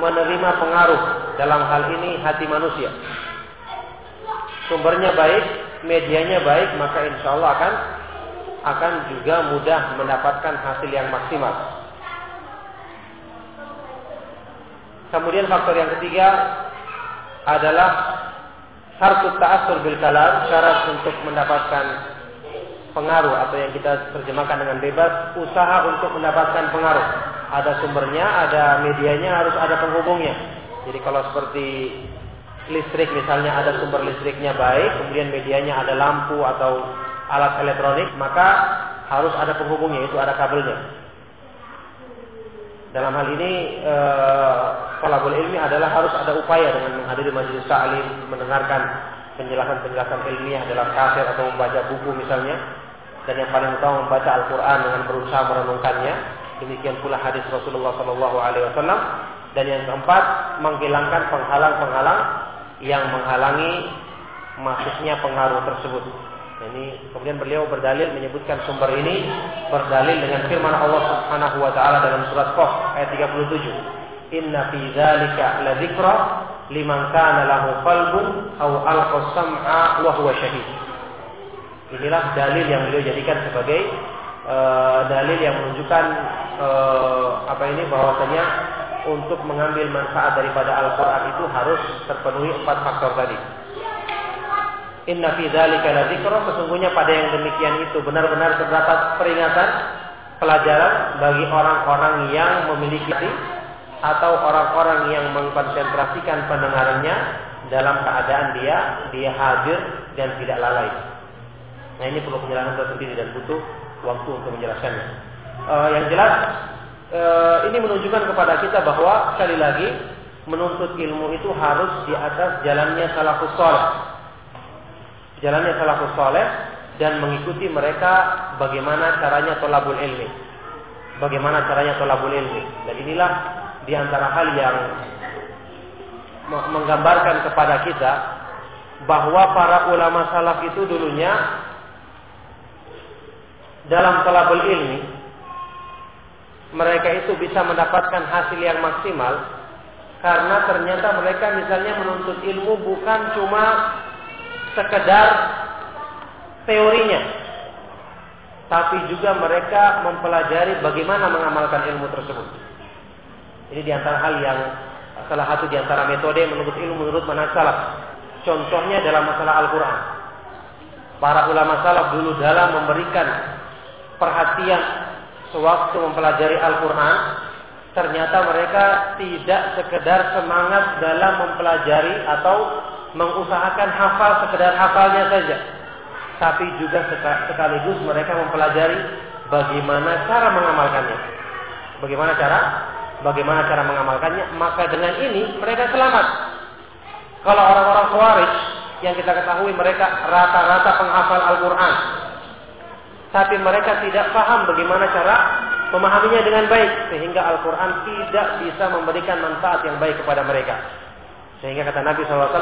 menerima pengaruh dalam hal ini hati manusia sumbernya baik medianya baik maka insya Allah akan akan juga mudah mendapatkan hasil yang maksimal kemudian faktor yang ketiga adalah harus ta'asur bil kalam syarat untuk mendapatkan pengaruh atau yang kita terjemahkan dengan bebas usaha untuk mendapatkan pengaruh. Ada sumbernya, ada medianya, harus ada penghubungnya. Jadi kalau seperti listrik misalnya ada sumber listriknya baik, kemudian medianya ada lampu atau alat elektronik, maka harus ada penghubungnya, itu ada kabelnya. Dalam hal ini kalau boleh ilmi adalah harus ada upaya dengan menghadiri majelis ta'lim, mendengarkan penjelasan-penjelasan ilmiah dalam kasir atau membaca buku misalnya dan yang paling utama membaca Al-Quran dengan berusaha merenungkannya. Demikian pula hadis Rasulullah Wasallam. Dan yang keempat, menghilangkan penghalang-penghalang yang menghalangi masuknya pengaruh tersebut. Ini kemudian beliau berdalil menyebutkan sumber ini berdalil dengan firman Allah Subhanahu wa taala dalam surat Qaf ayat 37. Inna fi dzalika ladzikra liman kana lahu qalbun aw alqa sam'a wa huwa syahid. Inilah dalil yang beliau jadikan sebagai uh, dalil yang menunjukkan uh, apa ini bahwasanya untuk mengambil manfaat daripada Al-Quran itu harus terpenuhi empat faktor tadi. Inna fi dzalika ladzikra sesungguhnya pada yang demikian itu benar-benar terdapat peringatan pelajaran bagi orang-orang yang memiliki hati atau orang-orang yang mengkonsentrasikan pendengarannya dalam keadaan dia dia hadir dan tidak lalai. Nah ini perlu penjelasan tersendiri dan butuh waktu untuk menjelaskannya. Uh, yang jelas uh, ini menunjukkan kepada kita bahwa sekali lagi menuntut ilmu itu harus di atas jalannya salafus saleh. jalannya salafus saleh dan mengikuti mereka bagaimana caranya tolabul ilmi. Bagaimana caranya tolabul ilmi. Dan inilah di antara hal yang menggambarkan kepada kita bahwa para ulama salaf itu dulunya dalam tolabul ilmi mereka itu bisa mendapatkan hasil yang maksimal karena ternyata mereka misalnya menuntut ilmu bukan cuma sekedar teorinya tapi juga mereka mempelajari bagaimana mengamalkan ilmu tersebut. Ini di antara hal yang salah satu di antara metode menuntut ilmu menurut manhaj salaf. Contohnya dalam masalah Al-Quran. Para ulama salaf dulu dalam memberikan perhatian sewaktu mempelajari Al-Quran, ternyata mereka tidak sekedar semangat dalam mempelajari atau mengusahakan hafal sekedar hafalnya saja. Tapi juga sekaligus mereka mempelajari bagaimana cara mengamalkannya. Bagaimana cara? Bagaimana cara mengamalkannya? Maka dengan ini mereka selamat. Kalau orang-orang Khawarij yang kita ketahui mereka rata-rata penghafal Al-Quran tapi mereka tidak paham bagaimana cara memahaminya dengan baik sehingga Al-Quran tidak bisa memberikan manfaat yang baik kepada mereka. Sehingga kata Nabi SAW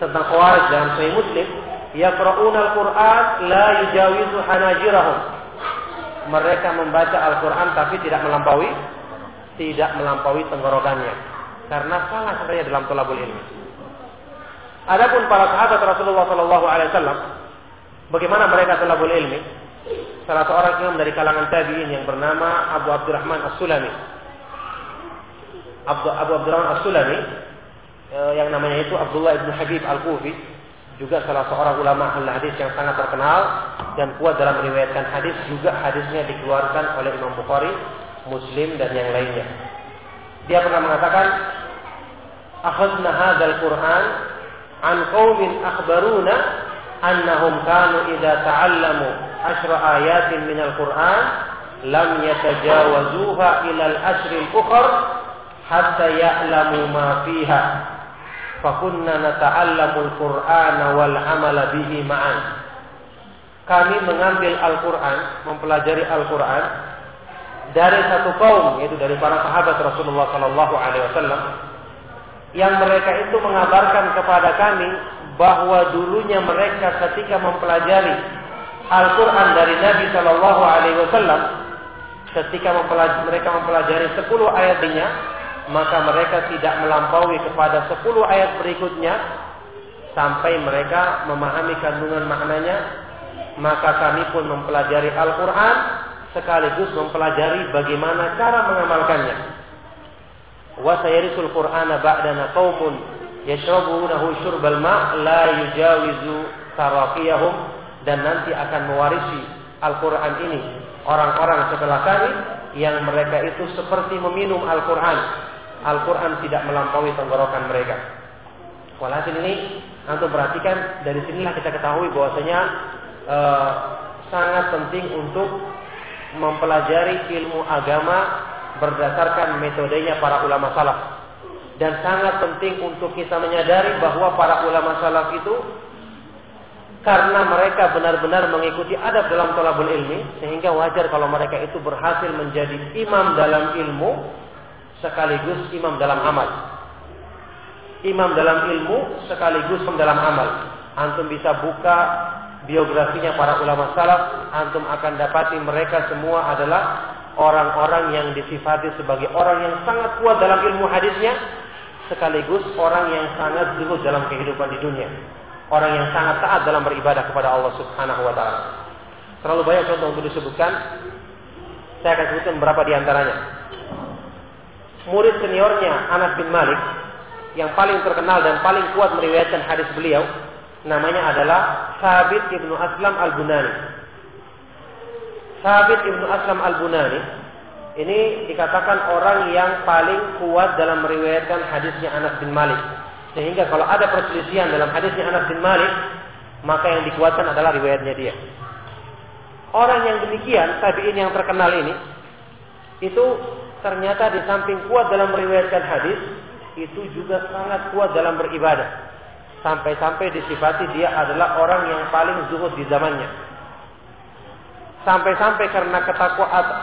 tentang Khawarij dalam Sahih Muslim, yaqra'un al-Qur'an la yujawizu hanajirahum. Mereka membaca Al-Quran tapi tidak melampaui tidak melampaui tenggorokannya karena salah saja dalam tolabul ilmi. Adapun para sahabat Rasulullah SAW, bagaimana mereka tolabul ilmi? Salah seorang imam dari kalangan tabi'in yang bernama Abu Abdurrahman As-Sulami. Abu, Abu Abdurrahman As-Sulami eh, yang namanya itu Abdullah ibn Habib Al-Kufi juga salah seorang ulama ahli hadis yang sangat terkenal dan kuat dalam meriwayatkan hadis juga hadisnya dikeluarkan oleh Imam Bukhari, Muslim dan yang lainnya. Dia pernah mengatakan akhadna hadzal Qur'an an qaumin akhbaruna annahum kanu idza ta'allamu ashra ayatin minal Qur'an lam yatajawazuha ila al-ashr al-ukhar hatta ya'lamu ma fiha. Fakunna nata'allamu al-Qur'ana wal 'amala bihi ma'an. Kami mengambil Al-Qur'an mempelajari Al-Qur'an dari satu kaum yaitu dari para sahabat Rasulullah sallallahu alaihi wasallam yang mereka itu mengabarkan kepada kami bahwa dulunya mereka ketika mempelajari Al-Quran dari Nabi Shallallahu Alaihi Wasallam ketika mempelajari, mereka mempelajari 10 ayatnya maka mereka tidak melampaui kepada 10 ayat berikutnya sampai mereka memahami kandungan maknanya maka kami pun mempelajari Al-Quran sekaligus mempelajari bagaimana cara mengamalkannya. Wa sayarisul qur'ana ba'dana qaumun yashrabunahu syurbal ma' la yujawizu taraqiyahum dan nanti akan mewarisi Al-Quran ini orang-orang setelah kami yang mereka itu seperti meminum Al-Quran. Al-Quran tidak melampaui tenggorokan mereka. Walhasil ini, antum perhatikan dari sinilah kita ketahui bahwasanya e, sangat penting untuk mempelajari ilmu agama berdasarkan metodenya para ulama salaf. Dan sangat penting untuk kita menyadari bahwa para ulama salaf itu karena mereka benar-benar mengikuti adab dalam tolabul ilmi sehingga wajar kalau mereka itu berhasil menjadi imam dalam ilmu sekaligus imam dalam amal. Imam dalam ilmu sekaligus imam dalam amal. Antum bisa buka biografinya para ulama salaf, antum akan dapati mereka semua adalah orang-orang yang disifati sebagai orang yang sangat kuat dalam ilmu hadisnya sekaligus orang yang sangat zuhud dalam kehidupan di dunia orang yang sangat taat dalam beribadah kepada Allah Subhanahu wa taala. Terlalu banyak contoh untuk disebutkan. Saya akan sebutkan beberapa di antaranya. Murid seniornya Anas bin Malik yang paling terkenal dan paling kuat meriwayatkan hadis beliau namanya adalah Sabit ibnu Aslam al Bunani. Sabit ibnu Aslam al Bunani ini dikatakan orang yang paling kuat dalam meriwayatkan hadisnya Anas bin Malik sehingga kalau ada perselisihan dalam hadisnya Anas bin Malik, maka yang dikuatkan adalah riwayatnya dia. Orang yang demikian, tabi'in yang terkenal ini, itu ternyata di samping kuat dalam meriwayatkan hadis, itu juga sangat kuat dalam beribadah. Sampai-sampai disifati dia adalah orang yang paling zuhud di zamannya. Sampai-sampai karena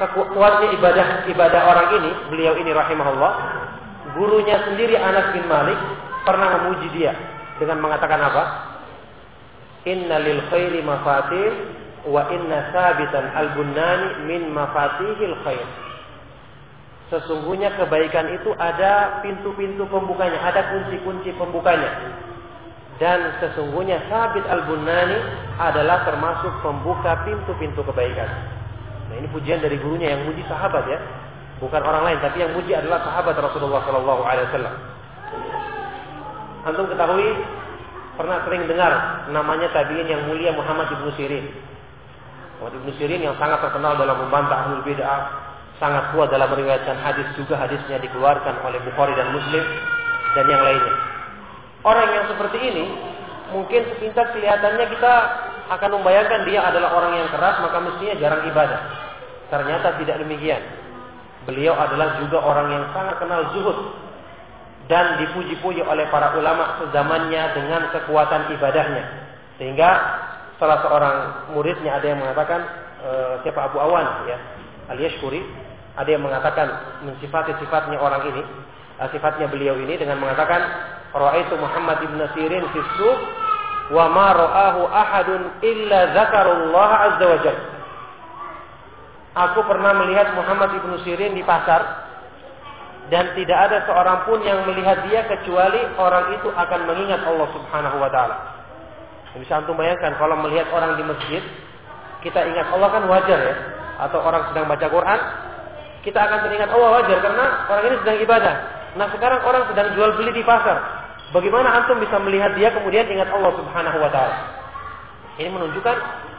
kekuatnya ibadah ibadah orang ini, beliau ini rahimahullah, gurunya sendiri Anas bin Malik pernah memuji dia dengan mengatakan apa? Inna lil khairi mafatih wa inna sabitan al-bunnani min mafatihil khair. Sesungguhnya kebaikan itu ada pintu-pintu pembukanya, ada kunci-kunci pembukanya. Dan sesungguhnya Sabit Al-Bunani adalah termasuk pembuka pintu-pintu kebaikan. Nah ini pujian dari gurunya yang muji sahabat ya. Bukan orang lain, tapi yang muji adalah sahabat Rasulullah Sallallahu Alaihi Wasallam. Antum ketahui pernah sering dengar namanya tabiin yang mulia Muhammad ibnu Sirin. Muhammad ibnu Sirin yang sangat terkenal dalam membantah ahlul bid'ah, sangat kuat dalam meriwayatkan hadis juga hadisnya dikeluarkan oleh Bukhari dan Muslim dan yang lainnya. Orang yang seperti ini mungkin sepintas kelihatannya kita akan membayangkan dia adalah orang yang keras maka mestinya jarang ibadah. Ternyata tidak demikian. Beliau adalah juga orang yang sangat kenal zuhud dan dipuji-puji oleh para ulama sezamannya dengan kekuatan ibadahnya. Sehingga salah seorang muridnya ada yang mengatakan e, siapa Abu Awan ya, Al-Yashkuri, ada yang mengatakan mensifati sifatnya orang ini, eh, sifatnya beliau ini dengan mengatakan Ra'aitu Muhammad ibn Sirin fi suq wa ma ra'ahu ahadun illa zakarullah azza wa jalla. Aku pernah melihat Muhammad ibn Sirin di pasar dan tidak ada seorang pun yang melihat dia kecuali orang itu akan mengingat Allah Subhanahu wa taala. Bisa antum bayangkan kalau melihat orang di masjid, kita ingat Allah kan wajar ya. Atau orang sedang baca Quran, kita akan teringat Allah wajar karena orang ini sedang ibadah. Nah sekarang orang sedang jual beli di pasar. Bagaimana antum bisa melihat dia kemudian ingat Allah Subhanahu wa taala? Ini menunjukkan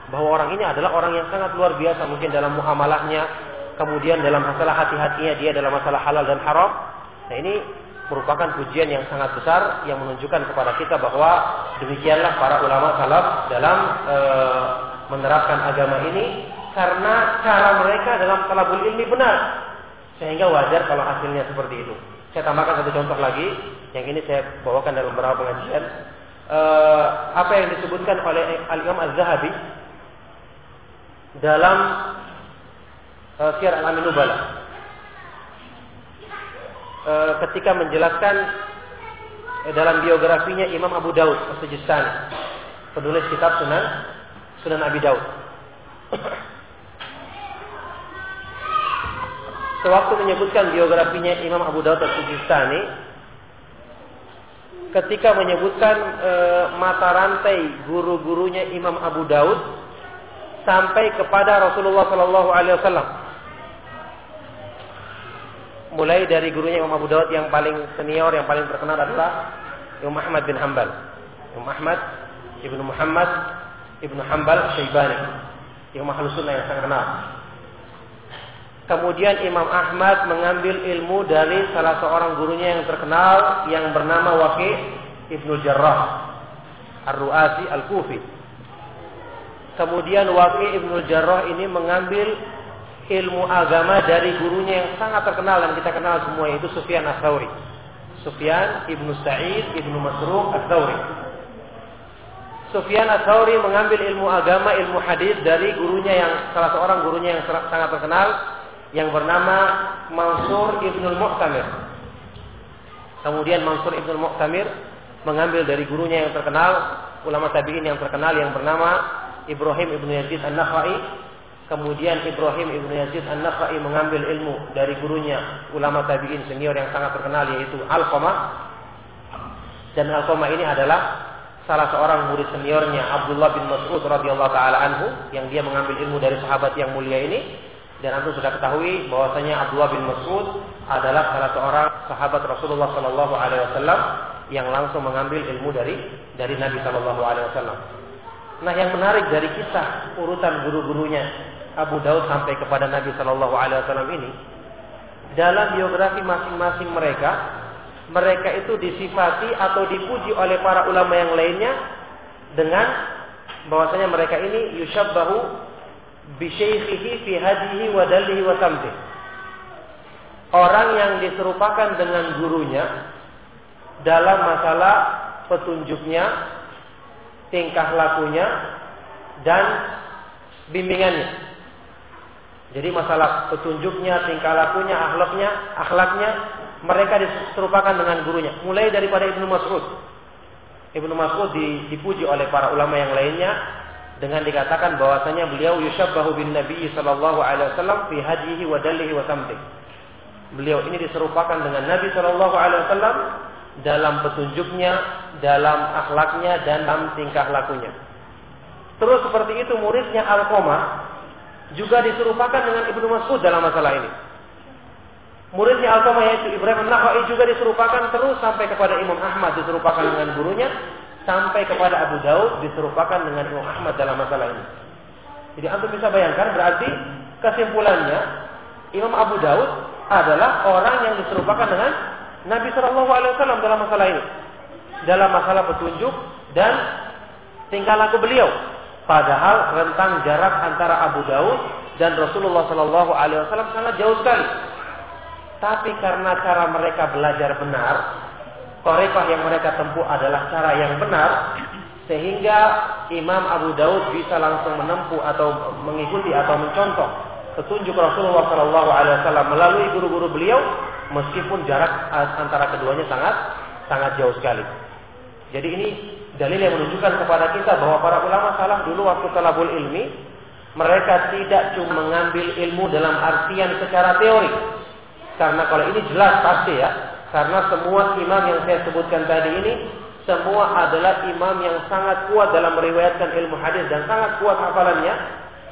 bahwa orang ini adalah orang yang sangat luar biasa mungkin dalam muamalahnya, kemudian dalam masalah hati-hatinya dia dalam masalah halal dan haram. Nah, ini merupakan pujian yang sangat besar yang menunjukkan kepada kita bahwa demikianlah para ulama salaf dalam e, menerapkan agama ini karena cara mereka dalam talabul ilmi benar sehingga wajar kalau hasilnya seperti itu. Saya tambahkan satu contoh lagi, yang ini saya bawakan dalam beberapa pengajian. Uh, apa yang disebutkan oleh Al-Imam Az-Zahabi dalam uh, Syiar Al-Amin Nubala. Uh, ketika menjelaskan uh, dalam biografinya Imam Abu Daud As-Sijistani, penulis kitab Sunan Sunan Abi Daud. sewaktu menyebutkan biografinya Imam Abu Dawud Al-Sujistani ketika menyebutkan e, mata rantai guru-gurunya Imam Abu Daud sampai kepada Rasulullah Shallallahu Alaihi Wasallam. Mulai dari gurunya Imam Abu Daud yang paling senior, yang paling terkenal adalah Imam Ahmad bin Hambal. Imam Ahmad ibnu Muhammad ibnu Hambal Syaibani. Imam Ahlus Sunnah yang sangat kenal. Kemudian Imam Ahmad mengambil ilmu dari salah seorang gurunya yang terkenal yang bernama Waqi Ibnu Jarrah Ar-Ru'asi Al-Kufi. Kemudian Waqi Ibnu Jarrah ini mengambil ilmu agama dari gurunya yang sangat terkenal dan kita kenal semua yaitu Sufyan Ats-Tsauri. Sufyan Ibnu Sa'id Ibnu Masruq Ats-Tsauri. Sufyan Ats-Tsauri mengambil ilmu agama, ilmu hadis dari gurunya yang salah seorang gurunya yang sangat terkenal yang bernama Mansur Ibnul Mu'tamir. Kemudian Mansur Ibnul Mu'tamir mengambil dari gurunya yang terkenal, ulama tabi'in yang terkenal yang bernama Ibrahim Ibnu Yazid An-Nakhai. Kemudian Ibrahim Ibnu Yazid An-Nakhai mengambil ilmu dari gurunya ulama tabi'in senior yang sangat terkenal yaitu Al-Qamah. Dan Al-Qamah ini adalah salah seorang murid seniornya Abdullah bin Mas'ud radhiyallahu taala anhu yang dia mengambil ilmu dari sahabat yang mulia ini dan antum sudah ketahui bahwasanya Abdullah bin Mas'ud adalah salah seorang sahabat Rasulullah Shallallahu Alaihi Wasallam yang langsung mengambil ilmu dari dari Nabi Shallallahu Alaihi Wasallam. Nah, yang menarik dari kisah urutan guru-gurunya Abu Daud sampai kepada Nabi Shallallahu Alaihi Wasallam ini, dalam biografi masing-masing mereka, mereka itu disifati atau dipuji oleh para ulama yang lainnya dengan bahwasanya mereka ini yushabbahu bisyaikhihi fi hadihi wa dalihi wa samtih. Orang yang diserupakan dengan gurunya dalam masalah petunjuknya, tingkah lakunya, dan bimbingannya. Jadi masalah petunjuknya, tingkah lakunya, akhlaknya, akhlaknya mereka diserupakan dengan gurunya. Mulai daripada Ibnu Mas'ud. Ibnu Mas'ud dipuji oleh para ulama yang lainnya dengan dikatakan bahwasanya beliau yushabbahu bin Nabi sallallahu alaihi wasallam fi hadihi wa dallihi wa samtih. Beliau ini diserupakan dengan Nabi sallallahu alaihi wasallam dalam petunjuknya, dalam akhlaknya dan dalam tingkah lakunya. Terus seperti itu muridnya Al-Qamah juga diserupakan dengan Ibnu Mas'ud dalam masalah ini. Muridnya Al-Qamah yaitu Ibrahim An-Nakhai juga diserupakan terus sampai kepada Imam Ahmad diserupakan dengan gurunya sampai kepada Abu Daud diserupakan dengan Imam Ahmad dalam masalah ini. Jadi antum bisa bayangkan berarti kesimpulannya Imam Abu Daud adalah orang yang diserupakan dengan Nabi Shallallahu Alaihi Wasallam dalam masalah ini, dalam masalah petunjuk dan tingkah laku beliau. Padahal rentang jarak antara Abu Daud dan Rasulullah Shallallahu Alaihi Wasallam sangat jauh sekali. Tapi karena cara mereka belajar benar, Torikah yang mereka tempuh adalah cara yang benar, sehingga Imam Abu Daud bisa langsung menempuh atau mengikuti atau mencontoh petunjuk Rasulullah Shallallahu Alaihi Wasallam melalui guru-guru beliau meskipun jarak antara keduanya sangat sangat jauh sekali. Jadi ini dalil yang menunjukkan kepada kita bahwa para ulama salah dulu waktu talabul ilmi mereka tidak cuma mengambil ilmu dalam artian secara teori. Karena kalau ini jelas pasti ya, karena semua imam yang saya sebutkan tadi ini semua adalah imam yang sangat kuat dalam meriwayatkan ilmu hadis dan sangat kuat hafalannya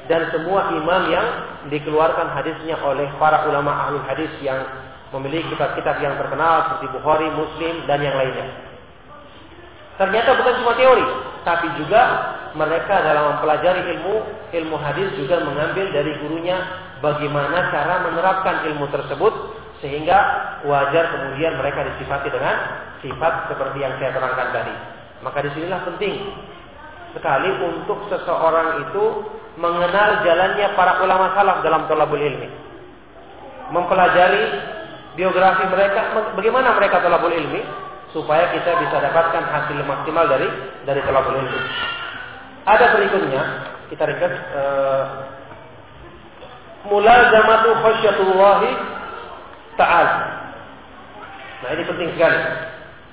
dan semua imam yang dikeluarkan hadisnya oleh para ulama ahli hadis yang memiliki kitab-kitab yang terkenal seperti Bukhari, Muslim, dan yang lainnya. Ternyata bukan cuma teori, tapi juga mereka dalam mempelajari ilmu ilmu hadis juga mengambil dari gurunya bagaimana cara menerapkan ilmu tersebut sehingga wajar kemudian mereka disifati dengan sifat seperti yang saya terangkan tadi. Maka di sinilah penting sekali untuk seseorang itu mengenal jalannya para ulama salaf dalam tolabul ilmi. Mempelajari biografi mereka, bagaimana mereka tolabul ilmi, supaya kita bisa dapatkan hasil maksimal dari dari tolabul ilmi. Ada berikutnya, kita ringkas uh, mulazamatu khasyatullahi ta'ala. Nah ini penting sekali.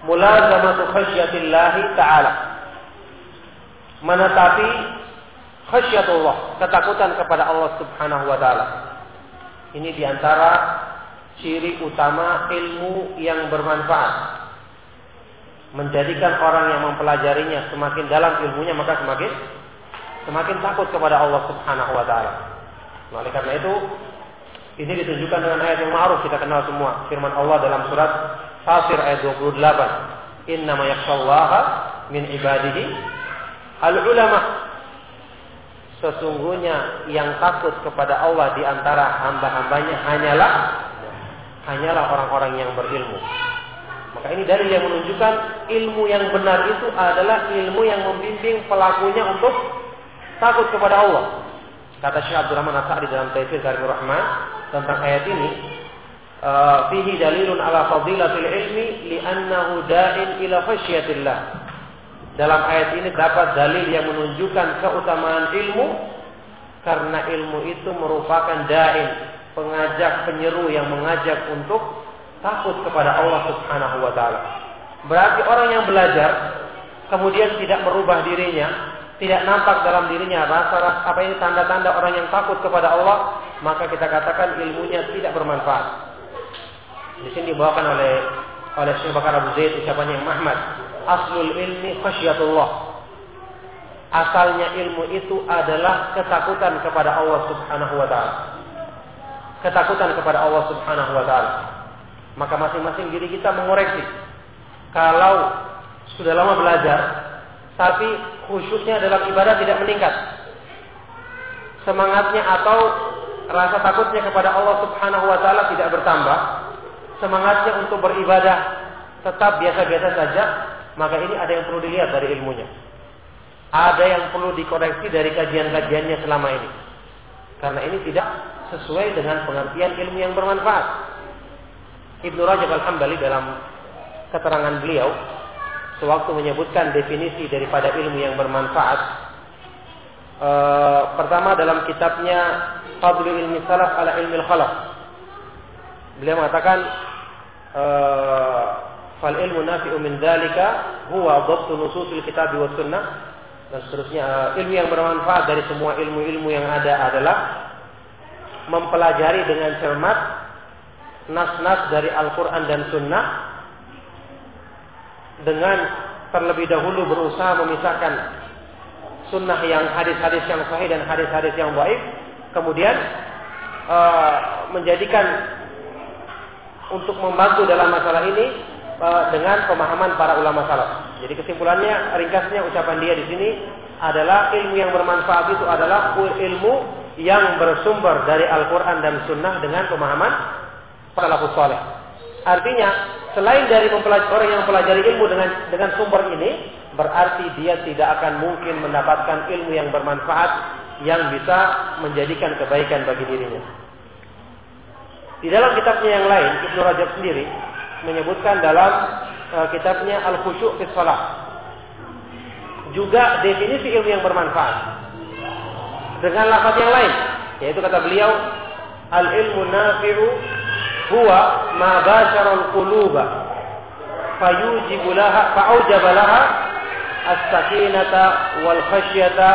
Mulazamatu khasyatillahi ta'ala. Menetapi khasyatullah, ketakutan kepada Allah Subhanahu wa taala. Ini di antara ciri utama ilmu yang bermanfaat. Menjadikan orang yang mempelajarinya semakin dalam ilmunya maka semakin semakin takut kepada Allah Subhanahu wa taala. Nah, oleh karena itu ini ditunjukkan dengan ayat yang ma'ruf kita kenal semua. Firman Allah dalam surat Fatir ayat 28. Inna ma yakhshallaha min ibadihi al-ulama. Sesungguhnya yang takut kepada Allah di antara hamba-hambanya hanyalah hanyalah orang-orang yang berilmu. Maka ini dalil yang menunjukkan ilmu yang benar itu adalah ilmu yang membimbing pelakunya untuk takut kepada Allah. Kata Syekh Abdurrahman As-Sa'di dalam Taifir Karimur Rahman tentang ayat ini, eh, fihi dalilun ala fadilatil ilmi li'annahu da'in ila khasyatillah. Dalam ayat ini dapat dalil yang menunjukkan keutamaan ilmu karena ilmu itu merupakan da'in pengajak penyeru yang mengajak untuk takut kepada Allah Subhanahu wa taala. Berarti orang yang belajar kemudian tidak merubah dirinya, tidak nampak dalam dirinya rasa-rasa apa ini tanda-tanda orang yang takut kepada Allah, maka kita katakan ilmunya tidak bermanfaat. Di sini dibawakan oleh oleh Syekh Bakar Abu Zaid ucapannya yang Muhammad, aslul ilmi khasyatullah. Asalnya ilmu itu adalah ketakutan kepada Allah Subhanahu wa taala ketakutan kepada Allah Subhanahu wa taala. Maka masing-masing diri kita mengoreksi. Kalau sudah lama belajar tapi khususnya dalam ibadah tidak meningkat. Semangatnya atau rasa takutnya kepada Allah Subhanahu wa taala tidak bertambah. Semangatnya untuk beribadah tetap biasa-biasa saja, maka ini ada yang perlu dilihat dari ilmunya. Ada yang perlu dikoreksi dari kajian-kajiannya selama ini. Karena ini tidak sesuai dengan pengertian ilmu yang bermanfaat. Ibnu Rajab Al-Hambali dalam keterangan beliau sewaktu menyebutkan definisi daripada ilmu yang bermanfaat. E, pertama dalam kitabnya Fadlu Ilmi Salaf ala Ilmi Khalaf. Beliau mengatakan e, fal ilmu nafi'u min dzalika huwa dhabtu nususil kitab wa sunnah dan seterusnya ilmu yang bermanfaat dari semua ilmu-ilmu yang ada adalah mempelajari dengan cermat nas-nas dari Al-Quran dan Sunnah dengan terlebih dahulu berusaha memisahkan sunnah yang hadis-hadis yang sahih dan hadis-hadis yang baik kemudian uh, menjadikan untuk membantu dalam masalah ini uh, dengan pemahaman para ulama salaf. Jadi kesimpulannya ringkasnya ucapan dia di sini adalah ilmu yang bermanfaat itu adalah ilmu yang bersumber dari Al-Quran dan Sunnah dengan pemahaman salafus soleh. Artinya, selain dari orang yang mempelajari ilmu dengan dengan sumber ini, berarti dia tidak akan mungkin mendapatkan ilmu yang bermanfaat yang bisa menjadikan kebaikan bagi dirinya. Di dalam kitabnya yang lain, Ibnu Rajab sendiri menyebutkan dalam uh, kitabnya Al-Khusyuk fi Juga definisi ilmu yang bermanfaat. Dengan lafaz yang lain, yaitu kata beliau, al-ilmu nafi'u huwa ma basyara al-quluba fayujibu laha fa'ujaba laha as-sakinata wal khasyata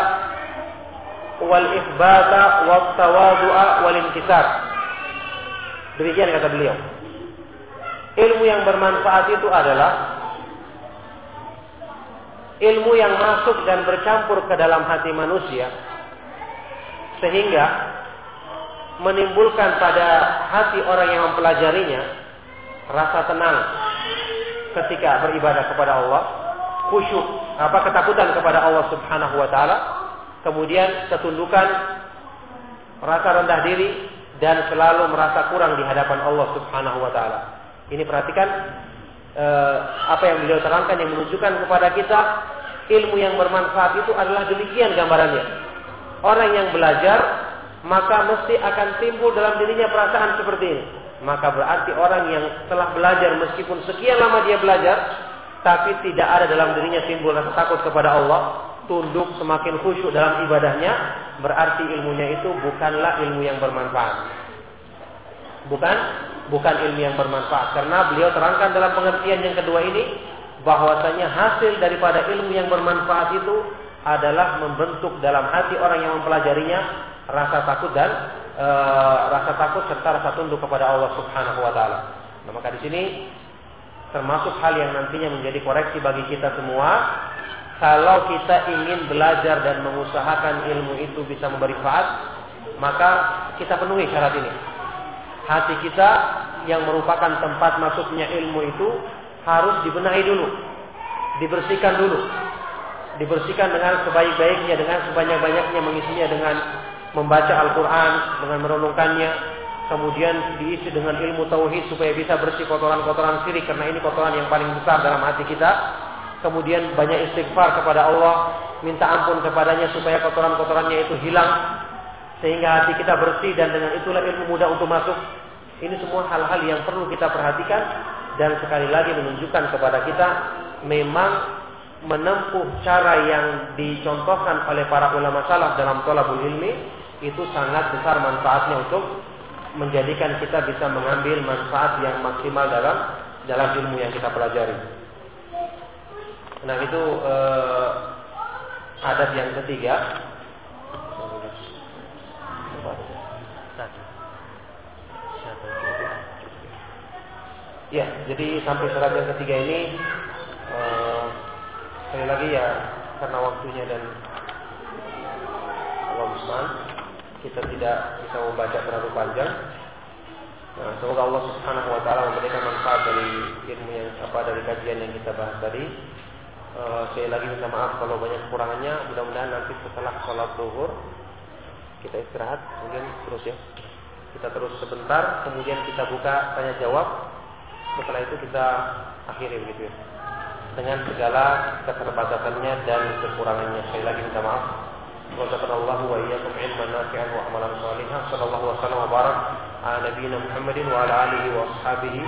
wal ikhbata wat tawadu'a wal inkisar. Demikian kata beliau. Ilmu yang bermanfaat itu adalah ilmu yang masuk dan bercampur ke dalam hati manusia sehingga menimbulkan pada hati orang yang mempelajarinya rasa tenang ketika beribadah kepada Allah, khusyuk, apa ketakutan kepada Allah Subhanahu wa taala, kemudian ketundukan, rasa rendah diri dan selalu merasa kurang di hadapan Allah Subhanahu wa taala. Ini perhatikan eh, apa yang beliau terangkan yang menunjukkan kepada kita ilmu yang bermanfaat itu adalah demikian gambarannya. Orang yang belajar maka mesti akan timbul dalam dirinya perasaan seperti ini. Maka berarti orang yang telah belajar meskipun sekian lama dia belajar tapi tidak ada dalam dirinya timbul rasa takut kepada Allah, tunduk semakin khusyuk dalam ibadahnya, berarti ilmunya itu bukanlah ilmu yang bermanfaat. Bukan bukan ilmu yang bermanfaat karena beliau terangkan dalam pengertian yang kedua ini bahwasanya hasil daripada ilmu yang bermanfaat itu adalah membentuk dalam hati orang yang mempelajarinya rasa takut dan e, rasa takut serta rasa tunduk kepada Allah Subhanahu wa taala. Nah, maka di sini termasuk hal yang nantinya menjadi koreksi bagi kita semua kalau kita ingin belajar dan mengusahakan ilmu itu bisa memberi manfaat, maka kita penuhi syarat ini hati kita yang merupakan tempat masuknya ilmu itu harus dibenahi dulu, dibersihkan dulu, dibersihkan dengan sebaik-baiknya, dengan sebanyak-banyaknya mengisinya dengan membaca Al-Quran, dengan merenungkannya, kemudian diisi dengan ilmu tauhid supaya bisa bersih kotoran-kotoran syirik karena ini kotoran yang paling besar dalam hati kita. Kemudian banyak istighfar kepada Allah, minta ampun kepadanya supaya kotoran-kotorannya itu hilang sehingga hati kita bersih dan dengan itulah ilmu mudah untuk masuk. Ini semua hal-hal yang perlu kita perhatikan dan sekali lagi menunjukkan kepada kita memang menempuh cara yang dicontohkan oleh para ulama salaf dalam tolabul ilmi itu sangat besar manfaatnya untuk menjadikan kita bisa mengambil manfaat yang maksimal dalam dalam ilmu yang kita pelajari. Nah itu eh, adab yang ketiga Ya, jadi sampai surat yang ketiga ini uh, sekali lagi ya karena waktunya dan Allah kita tidak bisa membaca terlalu panjang. Nah, semoga Allah Subhanahu wa taala memberikan manfaat dari ilmu yang apa dari kajian yang kita bahas tadi. Uh, sekali lagi minta maaf kalau banyak kekurangannya. Mudah-mudahan nanti setelah sholat zuhur kita istirahat, mungkin terus ya. Kita terus sebentar, kemudian kita buka tanya jawab setelah itu kita akhiri begitu ya dengan segala keterbatasannya dan kekurangannya sekali lagi minta maaf Wazakallahu wa iyyakum ilman nafi'an wa amalan salihan. Sallallahu wasallam wa barak ala nabiyina Muhammadin wa ala alihi wa ashabihi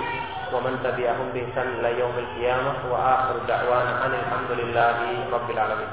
wa man tabi'ahum bi ihsan ila yaumil qiyamah wa akhiru da'wana alhamdulillahi rabbil alamin.